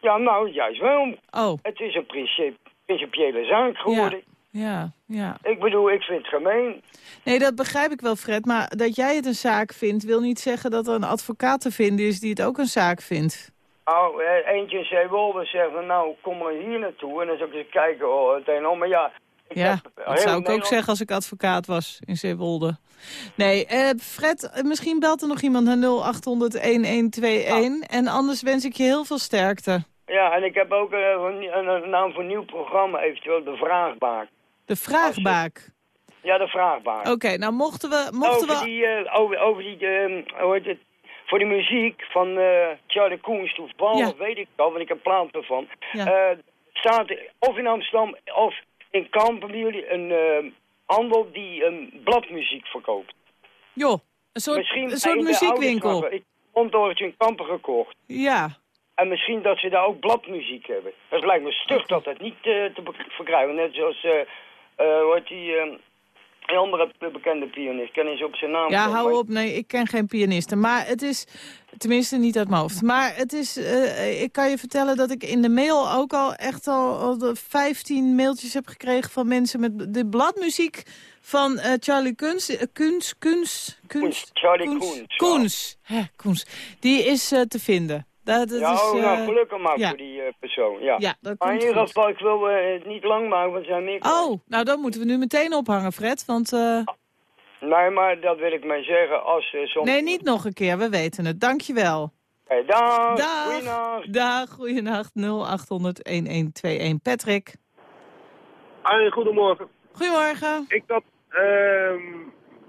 Speaker 9: Ja, nou, juist wel.
Speaker 3: Oh,
Speaker 9: Het is een principe, principiële zaak geworden.
Speaker 3: ja, ja.
Speaker 9: Ik bedoel, ik vind het gemeen.
Speaker 3: Nee, dat begrijp ik wel, Fred. Maar dat jij het een zaak vindt, wil niet zeggen dat er een advocaat te vinden is die het ook een zaak vindt.
Speaker 9: Nou, eh, eentje in Zeewolde zegt van, nou, kom maar hier naartoe. En dan zou ik eens kijken, oh, het een. Maar ja... ik
Speaker 3: Ja,
Speaker 9: heb
Speaker 3: dat zou ik ook zeggen als ik advocaat was in Zeewolde. Nee, eh, Fred, eh, misschien belt er nog iemand naar 0800-1121. En anders wens ik je heel veel sterkte.
Speaker 9: Ja, en ik heb ook eh, een, een, een naam voor een nieuw programma, eventueel de Vraagbaak.
Speaker 3: De vraagbaak.
Speaker 9: Ja, de Vraagbaak.
Speaker 3: Oké, nou mochten we... Mochten
Speaker 9: over,
Speaker 3: we...
Speaker 9: die, over, over die, eh, hoe heet het, voor die muziek van eh Charlie Koens, toevallig
Speaker 3: Ja.
Speaker 9: weet ik al, want ik heb plaat ervan.
Speaker 3: Ja.
Speaker 9: Eh, staat er of in Amsterdam of in Kampen bij jullie een eh, handel die een bladmuziek verkoopt.
Speaker 3: Joh, een soort,
Speaker 9: Misschien
Speaker 3: een soort
Speaker 9: in de
Speaker 3: muziekwinkel.
Speaker 9: Ik heb een in Kampen gekocht.
Speaker 3: Ja,
Speaker 9: En misschien dat ze daar ook bladmuziek hebben. Dat lijkt me stug dat dat niet eh, te verkrijgen. Net zoals, eh eh, hoe heet die, een andere bekende pianist. Ken eens op zijn naam.
Speaker 3: ja, hou
Speaker 9: maar-
Speaker 3: op. Nee, ik ken geen pianisten. Maar het is, tenminste niet uit mijn hoofd. Maar het is, eh, ik kan je vertellen dat ik in de mail ook al echt al, al de 15 mailtjes heb gekregen van mensen met de bladmuziek van eh, Charlie eh, Kunz, Kunz, Kunz.
Speaker 9: Koens, Charlie.
Speaker 3: Koens. Hè, Koens. Die is te vinden. Dat, dat
Speaker 9: ja,
Speaker 3: is,
Speaker 9: oh, nou,
Speaker 3: eh,
Speaker 9: gelukkig maar
Speaker 3: ja.
Speaker 9: voor die eh, persoon. Ja.
Speaker 3: Ja, dat
Speaker 9: maar in ieder geval, ik wil eh, het niet lang maken, want er zijn meer...
Speaker 3: Oh, nou dan moeten we nu meteen ophangen, Fred. Want eh,
Speaker 9: Nee, maar dat wil ik maar zeggen. Als eh soms...
Speaker 3: nee, niet nog een keer. We weten het. Dankjewel.
Speaker 9: Hey, dag.
Speaker 3: Dag.
Speaker 9: Goeienacht.
Speaker 3: Dag, goeienacht. 0800-1121. Patrick.
Speaker 10: Hey, goedemorgen.
Speaker 3: Goedemorgen.
Speaker 10: Ik had, ehm,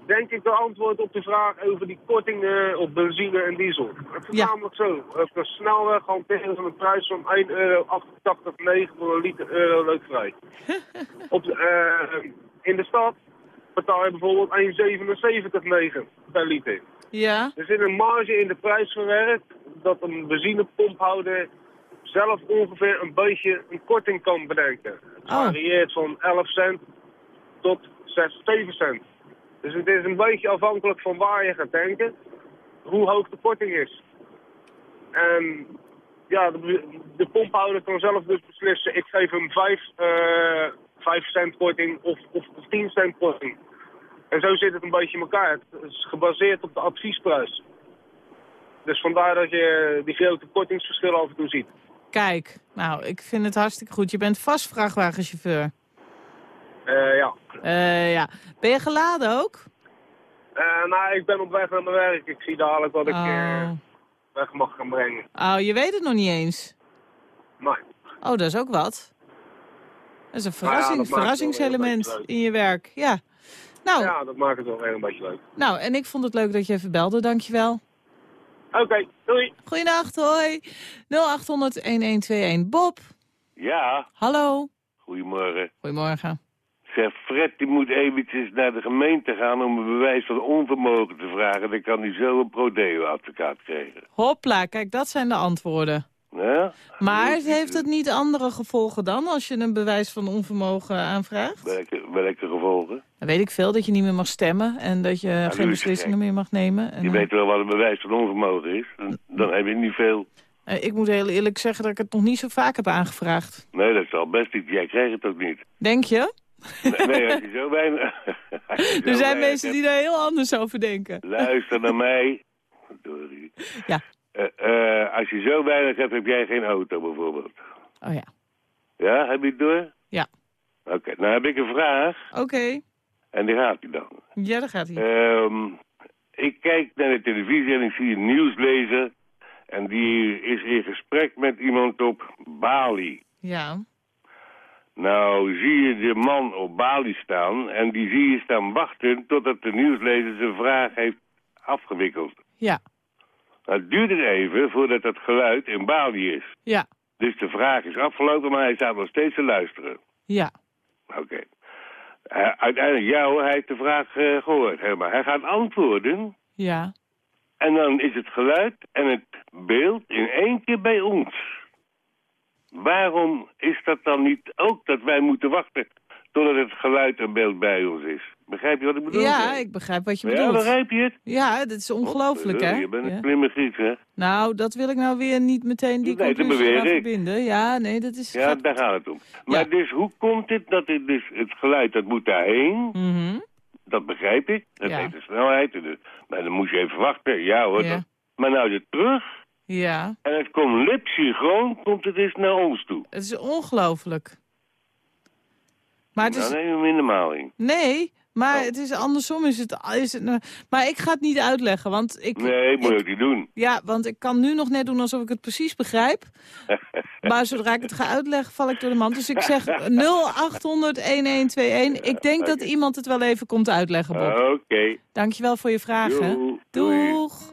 Speaker 10: denk ik, de antwoord op de vraag over die kortingen op benzine en diesel. Het is
Speaker 3: Ja.
Speaker 10: namelijk zo. Op de snelweg hanteren ze een prijs van 1,88 euro voor een liter eurolookvrij. op de, eh, in de stad betaal je bijvoorbeeld 1,77,9 per liter.
Speaker 3: Ja?
Speaker 10: Er zit een marge in de prijs verwerkt dat een benzinepomphouder zelf ongeveer een beetje een korting kan bedenken. Het
Speaker 3: Oh.
Speaker 10: varieert van 11 cent tot 6, 7 cent. Dus het is een beetje afhankelijk van waar je gaat denken, hoe hoog de korting is. En ja, de, de pomphouder kan zelf dus beslissen, ik geef hem 5, eh 5 cent korting of, of, of 10 cent korting. En zo zit het een beetje in elkaar. Het is gebaseerd op de adviesprijs. Dus vandaar dat je die grote kortingsverschillen af en toe ziet.
Speaker 3: Kijk, nou, ik vind het hartstikke goed. Je bent vast vrachtwagenchauffeur.
Speaker 10: Eh, ja.
Speaker 3: Eh, ja. Ben je geladen ook?
Speaker 10: Eh, nou, ik ben op weg naar mijn werk. Ik zie dadelijk wat ik
Speaker 3: Oh.
Speaker 10: weg mag gaan brengen.
Speaker 3: Oh, je weet het nog niet eens.
Speaker 10: Nee.
Speaker 3: Oh, dat is ook wat. Dat is een
Speaker 10: Nou ja,
Speaker 3: verrassing, verrassingselement in je werk. Ja. Nou,
Speaker 10: Ja, dat maakt het wel weer een beetje leuk.
Speaker 3: nou, en ik vond het leuk dat je even belde. Dankjewel.
Speaker 10: Oké, doei.
Speaker 3: Goedenacht, hoi. 0800-1121. Bob,
Speaker 11: Ja,
Speaker 3: hallo.
Speaker 11: goedemorgen.
Speaker 3: Goedemorgen.
Speaker 11: Zeg, Fred die moet eventjes naar de gemeente gaan om een bewijs van onvermogen te vragen. Dan kan hij zo een prodeo-advocaat krijgen.
Speaker 3: Hopla, kijk, dat zijn de antwoorden.
Speaker 11: Ja?
Speaker 3: Maar heeft het niet andere gevolgen dan als je een bewijs van onvermogen aanvraagt?
Speaker 11: Welke, welke gevolgen?
Speaker 3: Dan weet ik veel, dat je niet meer mag stemmen en dat je
Speaker 11: is
Speaker 3: geen beslissingen meer mag nemen. En,
Speaker 11: Je weet wel wat een bewijs van onvermogen is. Dan, dan heb je niet veel.
Speaker 3: eh, ik moet heel eerlijk zeggen dat ik het nog niet zo vaak heb aangevraagd.
Speaker 11: Nee, dat zal best niet. Jij krijgt het ook niet.
Speaker 3: Denk je?
Speaker 11: Nee, als je zo weinig... als je zo
Speaker 3: Er zijn mensen die daar heel anders over denken.
Speaker 11: Luister naar mij. Sorry.
Speaker 3: Ja.
Speaker 11: Eh, eh, als je zo weinig hebt, heb jij geen auto bijvoorbeeld.
Speaker 3: Oh ja.
Speaker 11: Ja, heb je het door?
Speaker 3: Ja.
Speaker 11: Oké, nou heb ik een vraag.
Speaker 3: Oké.
Speaker 11: En die gaat hij dan.
Speaker 3: Ja, daar gaat hij.
Speaker 11: Ehm, ik kijk naar de televisie en ik zie een nieuwslezer. En die is in gesprek met iemand op Bali.
Speaker 3: Ja.
Speaker 11: Nou zie je de man op Bali staan en die zie je staan wachten totdat de nieuwslezer zijn vraag heeft afgewikkeld.
Speaker 3: Ja.
Speaker 11: Nou, het duurt het even voordat dat geluid in Bali is.
Speaker 3: Ja.
Speaker 11: Dus de vraag is afgelopen, maar hij staat nog steeds te luisteren.
Speaker 3: Ja.
Speaker 11: Oké. Eh, uiteindelijk, ja hoor, hij heeft de vraag eh, gehoord. Hè, maar hij gaat antwoorden
Speaker 3: Ja.
Speaker 11: en dan is het geluid en het beeld in één keer bij ons. Waarom is dat dan niet ook dat wij moeten wachten totdat het geluid en beeld bij ons is? Begrijp je wat ik bedoel?
Speaker 3: Ja, ik begrijp wat je
Speaker 11: Ja,
Speaker 3: bedoelt.
Speaker 11: begrijp je het?
Speaker 3: Ja, dat is ongelooflijk, hè?
Speaker 11: Je bent een
Speaker 3: Ja.
Speaker 11: slimme hè?
Speaker 3: Nou, dat wil ik nou weer niet meteen die
Speaker 11: Nee,
Speaker 3: conclusie
Speaker 11: ik.
Speaker 3: verbinden. Ja, nee, dat is...
Speaker 11: Ja, daar gaat het om. Maar dus, hoe komt het dat het, dus, het geluid, dat moet daarheen?
Speaker 3: Mhm.
Speaker 11: Dat begrijp ik. Dat
Speaker 3: Ja.
Speaker 11: heeft de snelheid. Maar dan moest je even wachten. Ja hoor.
Speaker 3: Ja.
Speaker 11: dat- Maar nou het terug.
Speaker 3: Ja,
Speaker 11: En het komt lipsynchroon, komt het eens naar ons toe.
Speaker 3: het is ongelooflijk. Maar het
Speaker 11: Nou,
Speaker 3: is...
Speaker 11: neem hem in de maling.
Speaker 3: Nee, maar
Speaker 11: Oh.
Speaker 3: het is andersom. Is het, is het, nou- maar ik ga het niet uitleggen, want ik...
Speaker 11: Nee, moet je ook niet doen.
Speaker 3: Ja, want ik kan nu nog net doen alsof ik het precies begrijp. Maar zodra ik het ga uitleggen, val ik door de mand. Dus ik zeg 0800-1121. Ik denk dat iemand het wel even komt uitleggen, Bob.
Speaker 11: Oké.
Speaker 3: Dankjewel voor je vragen.
Speaker 11: Doei.
Speaker 3: Doeg.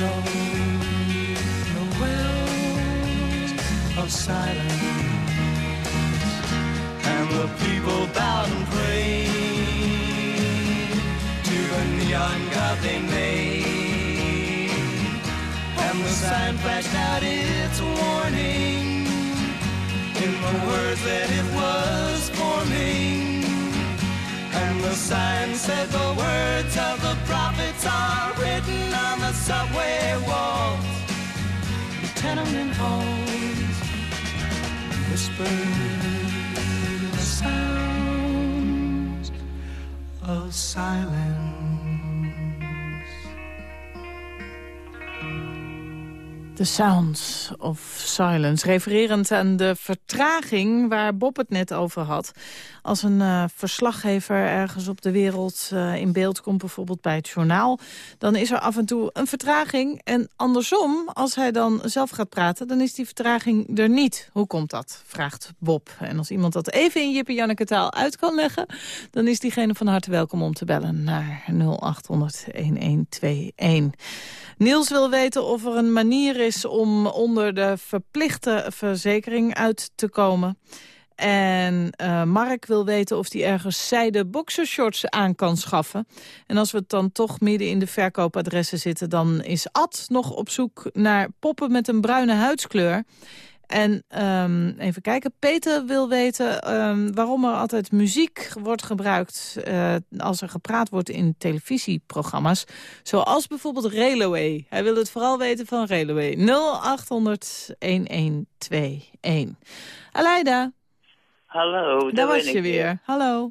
Speaker 4: the of silence, and the people and to the neon god they made, and the sign flashed out its warning in the words that it was forming. And the sign said the words of the are written on the subway walls, tenement halls, whispered the sounds of silence.
Speaker 3: The Sounds of Silence, refererend aan de vertraging waar Bob het net over had. Als een eh, verslaggever ergens op de wereld eh, in beeld komt, bijvoorbeeld bij het journaal... dan is er af en toe een vertraging. En andersom, als hij dan zelf gaat praten, dan is die vertraging er niet. Hoe komt dat, vraagt Bob. En als iemand dat even in Jippe Janneke taal uit kan leggen... dan is diegene van harte welkom om te bellen naar 0800-1121. Niels wil weten of er een manier is om onder de verplichte verzekering uit te komen. En eh, Mark wil weten of hij ergens zijde boxershorts aan kan schaffen. En als we het dan toch midden in de verkoopadressen zitten... dan is Ad nog op zoek naar poppen met een bruine huidskleur. En ehm, even kijken, Peter wil weten ehm, waarom er altijd muziek wordt gebruikt... eh, als er gepraat wordt in televisieprogramma's. Zoals bijvoorbeeld Railway. Hij wil het vooral weten van Railway. 0800-1121. Aleida,
Speaker 12: Hallo,
Speaker 3: daar
Speaker 12: daar
Speaker 3: was
Speaker 12: ben
Speaker 3: je
Speaker 12: ik
Speaker 3: weer. Hallo.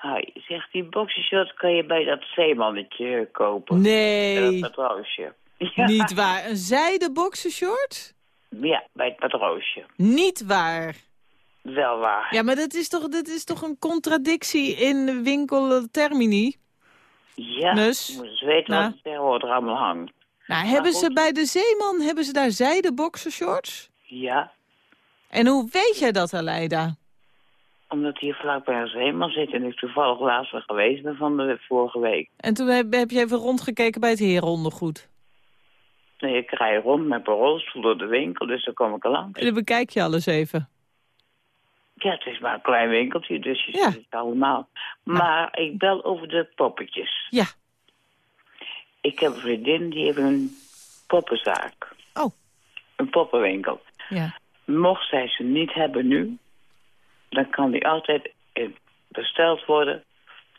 Speaker 12: Hi, zegt die boxershort kan je bij dat zeemannetje kopen.
Speaker 3: Nee.
Speaker 12: Dat patroosje.
Speaker 3: Niet waar. Een zijde boxershort?
Speaker 12: Ja, bij het patroosje.
Speaker 3: Niet waar.
Speaker 12: Wel waar.
Speaker 3: Ja, maar dat is toch, dat is toch een contradictie in de winkel Termini?
Speaker 12: Ja,
Speaker 3: Dus?
Speaker 12: je moet eens weten
Speaker 3: Nou.
Speaker 12: wat er tegenwoordig allemaal hangt.
Speaker 3: Nou, hebben ze bij de Zeeman, hebben ze daar zijde boxershorts?
Speaker 12: Ja,
Speaker 3: En hoe weet jij dat, Aleida?
Speaker 12: omdat hier vlakbij een zeeman zit en ik toevallig laatst weer geweest ben van de vorige week.
Speaker 3: En toen heb, heb je even rondgekeken bij het herenondergoed.
Speaker 12: Nee, ik rij rond met mijn rolstoel door de winkel, dus dan kom ik er langs.
Speaker 3: En dan bekijk je alles even.
Speaker 12: Ja, het is maar een klein winkeltje, dus je
Speaker 3: Ja.
Speaker 12: ziet het allemaal. Maar ik bel over de poppetjes.
Speaker 3: Ja.
Speaker 12: Ik heb een vriendin die heeft een poppenzaak.
Speaker 3: Oh.
Speaker 12: Een poppenwinkel.
Speaker 3: Ja.
Speaker 12: Mocht zij ze niet hebben nu, dan kan die altijd besteld worden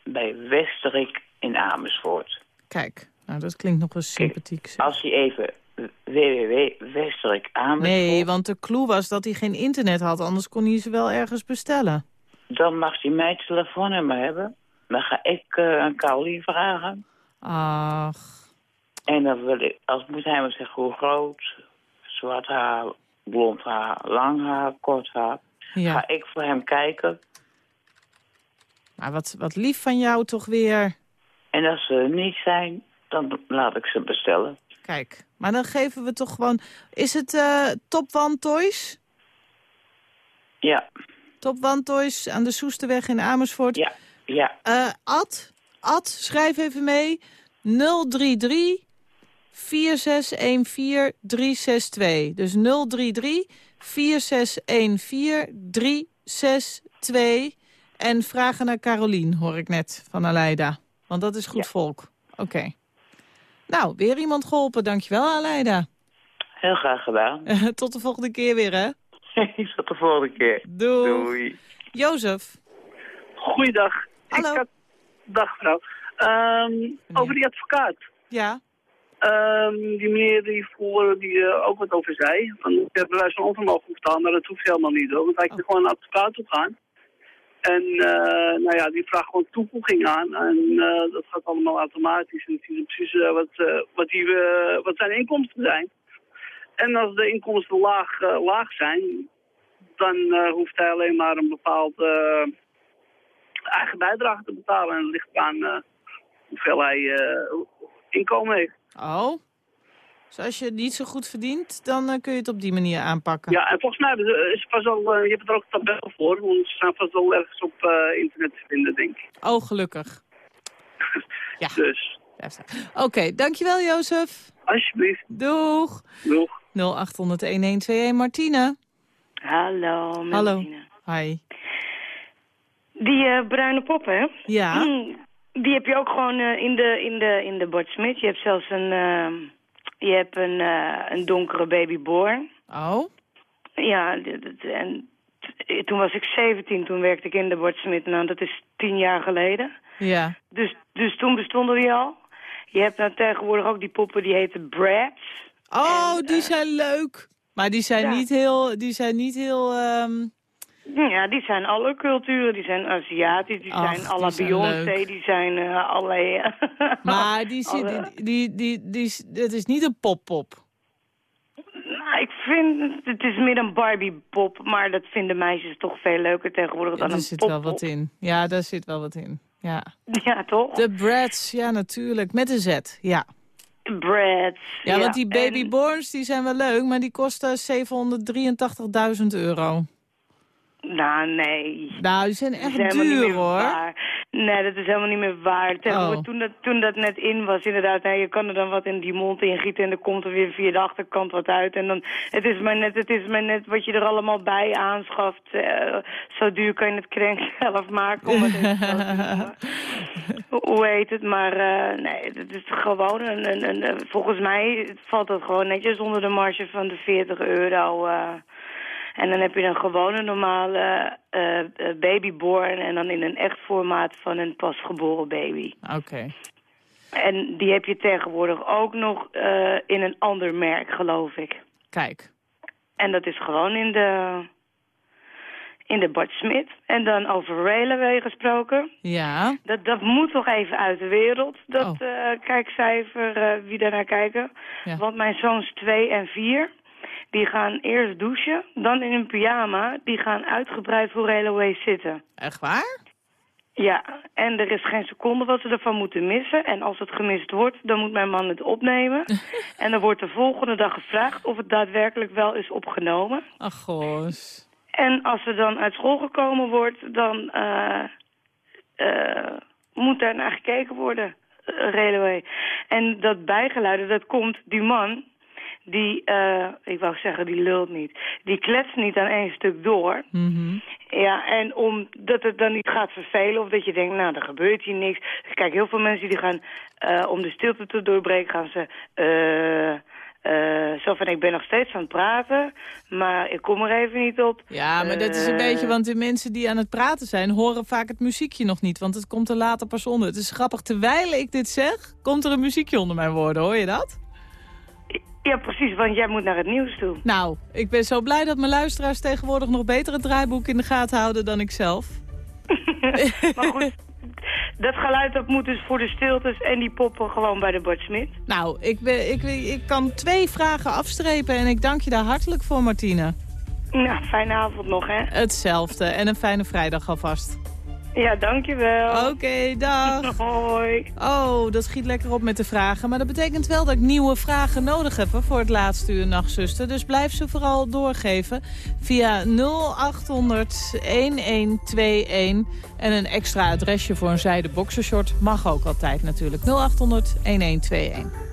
Speaker 12: bij Westerik in Amersfoort.
Speaker 3: Kijk, nou dat klinkt nog eens sympathiek.
Speaker 12: Als hij even www.westerik Amersfoort...
Speaker 3: Nee, want de clue was dat hij geen internet had, anders kon hij ze wel ergens bestellen.
Speaker 12: Dan mag hij mijn telefoonnummer hebben. Dan ga ik eh aan Caroline vragen.
Speaker 3: Ach,
Speaker 12: En dan wil ik, als moet hij me zeggen hoe groot, zwart haar, blond haar, lang haar, kort haar.
Speaker 3: Ja.
Speaker 12: Ga ik voor hem kijken.
Speaker 3: maar wat, wat lief van jou toch weer.
Speaker 12: En als ze er niet zijn, dan laat ik ze bestellen.
Speaker 3: Kijk, maar dan geven we toch gewoon... Is het eh Top One Toys?
Speaker 12: Ja,
Speaker 3: Top One Toys aan de Soesterweg in Amersfoort?
Speaker 12: ja, ja.
Speaker 3: Eh, Ad, Ad, schrijf even mee. 033 4614 362. Dus 033 4614 362. En vragen naar Carolien, hoor ik net, van Aleida. Want dat is goed volk. Oké. Nou, weer iemand geholpen. Dankjewel, Aleida.
Speaker 12: Heel graag gedaan.
Speaker 3: Tot de volgende keer weer, hè?
Speaker 12: Tot de volgende keer.
Speaker 3: Doei.
Speaker 12: Doei.
Speaker 3: Jozef.
Speaker 13: Goeiedag.
Speaker 3: Hallo.
Speaker 13: Ik had... Dag mevrouw. Ehm, over die advocaat.
Speaker 3: Ja.
Speaker 13: Ehm, die meneer die voor die eh, ook wat over zei. Van, ik heb bij zo'n onvermogen hoeft maar dat hoeft helemaal niet hoor. Want hij kan gewoon naar een advocaat op gaan. En eh, nou ja, die vraagt gewoon toevoeging aan. En eh, dat gaat allemaal automatisch. En die ziet precies eh, wat, wat, die, wat zijn inkomsten zijn. En als de inkomsten laag, laag zijn, dan hoeft hij alleen maar een bepaald eh, eigen bijdrage te betalen. En het ligt aan hoeveel hij inkomen heeft.
Speaker 3: Oh. Dus als je het niet zo goed verdient, dan eh, kun je het op die manier aanpakken.
Speaker 13: Ja, en volgens mij is het vast al, eh, je hebt er ook een tabel voor. Want ze zijn vast wel ergens op eh, internet te vinden, denk ik.
Speaker 3: Oh, gelukkig. Ja.
Speaker 13: Dus,
Speaker 3: staan. Oké, dankjewel Jozef.
Speaker 13: Alsjeblieft.
Speaker 3: Doeg.
Speaker 13: Doeg.
Speaker 3: 0800-1121. Martine.
Speaker 14: Hallo, met
Speaker 3: Hallo.
Speaker 14: Martine.
Speaker 3: Hi.
Speaker 14: Die bruine poppen, hè?
Speaker 3: Ja.
Speaker 14: Die heb je ook gewoon eh, in de, in de, in de Bart Smit. Je hebt zelfs een, eh, je hebt een, eh, een donkere babyborn.
Speaker 3: Oh?
Speaker 14: Ja, en toen was ik 17, toen werkte ik in de Bart Smit. Nou, dat is tien jaar geleden.
Speaker 3: Ja.
Speaker 14: Dus, dus toen bestonden die al. Je hebt nou tegenwoordig ook die poppen die heten Brads.
Speaker 3: Oh, die zijn leuk. Maar die zijn
Speaker 14: Ja.
Speaker 3: niet heel... Die zijn niet heel ehm,
Speaker 14: Ja, die zijn alle culturen. Die zijn Aziatisch, die
Speaker 3: Ach,
Speaker 14: zijn la
Speaker 3: die zijn
Speaker 14: Beyoncé, die zijn eh allerlei...
Speaker 3: Maar die, zit,
Speaker 14: alle-
Speaker 3: die, die, die, die, het is niet een pop-pop.
Speaker 14: Nou, ik vind, het is meer een Barbie-pop, maar dat vinden meisjes toch veel leuker tegenwoordig
Speaker 3: Ja,
Speaker 14: dan
Speaker 3: er
Speaker 14: een
Speaker 3: zit
Speaker 14: pop.
Speaker 3: wel wat in. Ja, daar zit wel wat in. Ja.
Speaker 14: Ja, toch?
Speaker 3: De Brads, ja natuurlijk. Met een Z, ja.
Speaker 14: Brads.
Speaker 3: Ja, want die babyborns die zijn wel leuk, maar die kosten 783.000 euro.
Speaker 14: Nou, nee.
Speaker 3: Nou, die zijn echt
Speaker 14: Dat
Speaker 3: duur, hoor.
Speaker 14: waar. Nee, dat is helemaal niet meer waar.
Speaker 3: Oh.
Speaker 14: toen, dat, toen dat net in was, inderdaad, nou, je kan er dan wat in die mond ingieten en er komt er weer via de achterkant wat uit. En dan, het is maar net, het is maar net wat je er allemaal bij aanschaft. Eh, zo duur kan je het krenk zelf maken. Om het. Hoe heet het? Maar eh, nee, het is gewoon een, een, een, een- volgens mij valt dat gewoon netjes onder de marge van de 40 euro. eh. En dan heb je een gewone normale eh, eh, babyborn en dan in een echt formaat van een pasgeboren baby.
Speaker 3: Oké.
Speaker 14: En die heb je tegenwoordig ook nog eh, in een ander merk, geloof ik.
Speaker 3: Kijk.
Speaker 14: En dat is gewoon in de, in de Bart Smit. En dan over Railway gesproken.
Speaker 3: Ja.
Speaker 14: Dat, dat moet toch even uit de wereld, dat
Speaker 3: Oh.
Speaker 14: eh, kijkcijfer, eh, wie daarnaar kijken.
Speaker 3: Ja.
Speaker 14: Want mijn zoons 2 en 4, die gaan eerst douchen, dan in hun pyjama. Die gaan uitgebreid voor Railway zitten.
Speaker 3: Echt waar?
Speaker 14: Ja, en er is geen seconde wat ze ervan moeten missen. En als het gemist wordt, dan moet mijn man het opnemen. en dan wordt de volgende dag gevraagd of het daadwerkelijk wel is opgenomen.
Speaker 3: Ach, goos.
Speaker 14: En als er dan uit school gekomen wordt, dan eh, eh, moet daar naar gekeken worden, eh, Railway. En dat bijgeluiden, dat komt, die man, die, eh, ik wou zeggen, die lult niet. Die kletst niet aan één stuk door.
Speaker 3: Mhm.
Speaker 14: Ja, en omdat het dan niet gaat vervelen of dat je denkt, nou, er gebeurt hier niks. Kijk, heel veel mensen die gaan, eh, om de stilte te doorbreken, gaan ze... eh, zo van, ik ben nog steeds aan het praten, maar ik kom er even niet op.
Speaker 3: Ja, maar dat is een beetje, want de mensen die aan het praten zijn... horen vaak het muziekje nog niet, want het komt er later pas onder. Het is grappig, terwijl ik dit zeg, komt er een muziekje onder mijn woorden, hoor je dat?
Speaker 14: Ja, precies, want jij moet naar het nieuws toe.
Speaker 3: Nou, ik ben zo blij dat mijn luisteraars tegenwoordig nog beter het draaiboek in de gaten houden dan ik zelf.
Speaker 14: Maar goed, dat geluid dat moet dus voor de stiltes en die poppen gewoon bij de Bart Smit.
Speaker 3: Nou, ik, ben, ik, ik kan twee vragen afstrepen en ik dank je daar hartelijk voor, Martine.
Speaker 14: Nou, fijne avond nog, hè.
Speaker 3: Hetzelfde en een fijne vrijdag alvast.
Speaker 14: Ja, dankjewel.
Speaker 3: Oké, dag.
Speaker 14: Hoi.
Speaker 3: Oh, dat schiet lekker op met de vragen. Maar dat betekent wel dat ik nieuwe vragen nodig heb hè, voor het laatste uur Nachtzuster. Dus blijf ze vooral doorgeven via 0800 1121. En een extra adresje voor een zijde boxershort mag ook altijd natuurlijk. 0800 1121.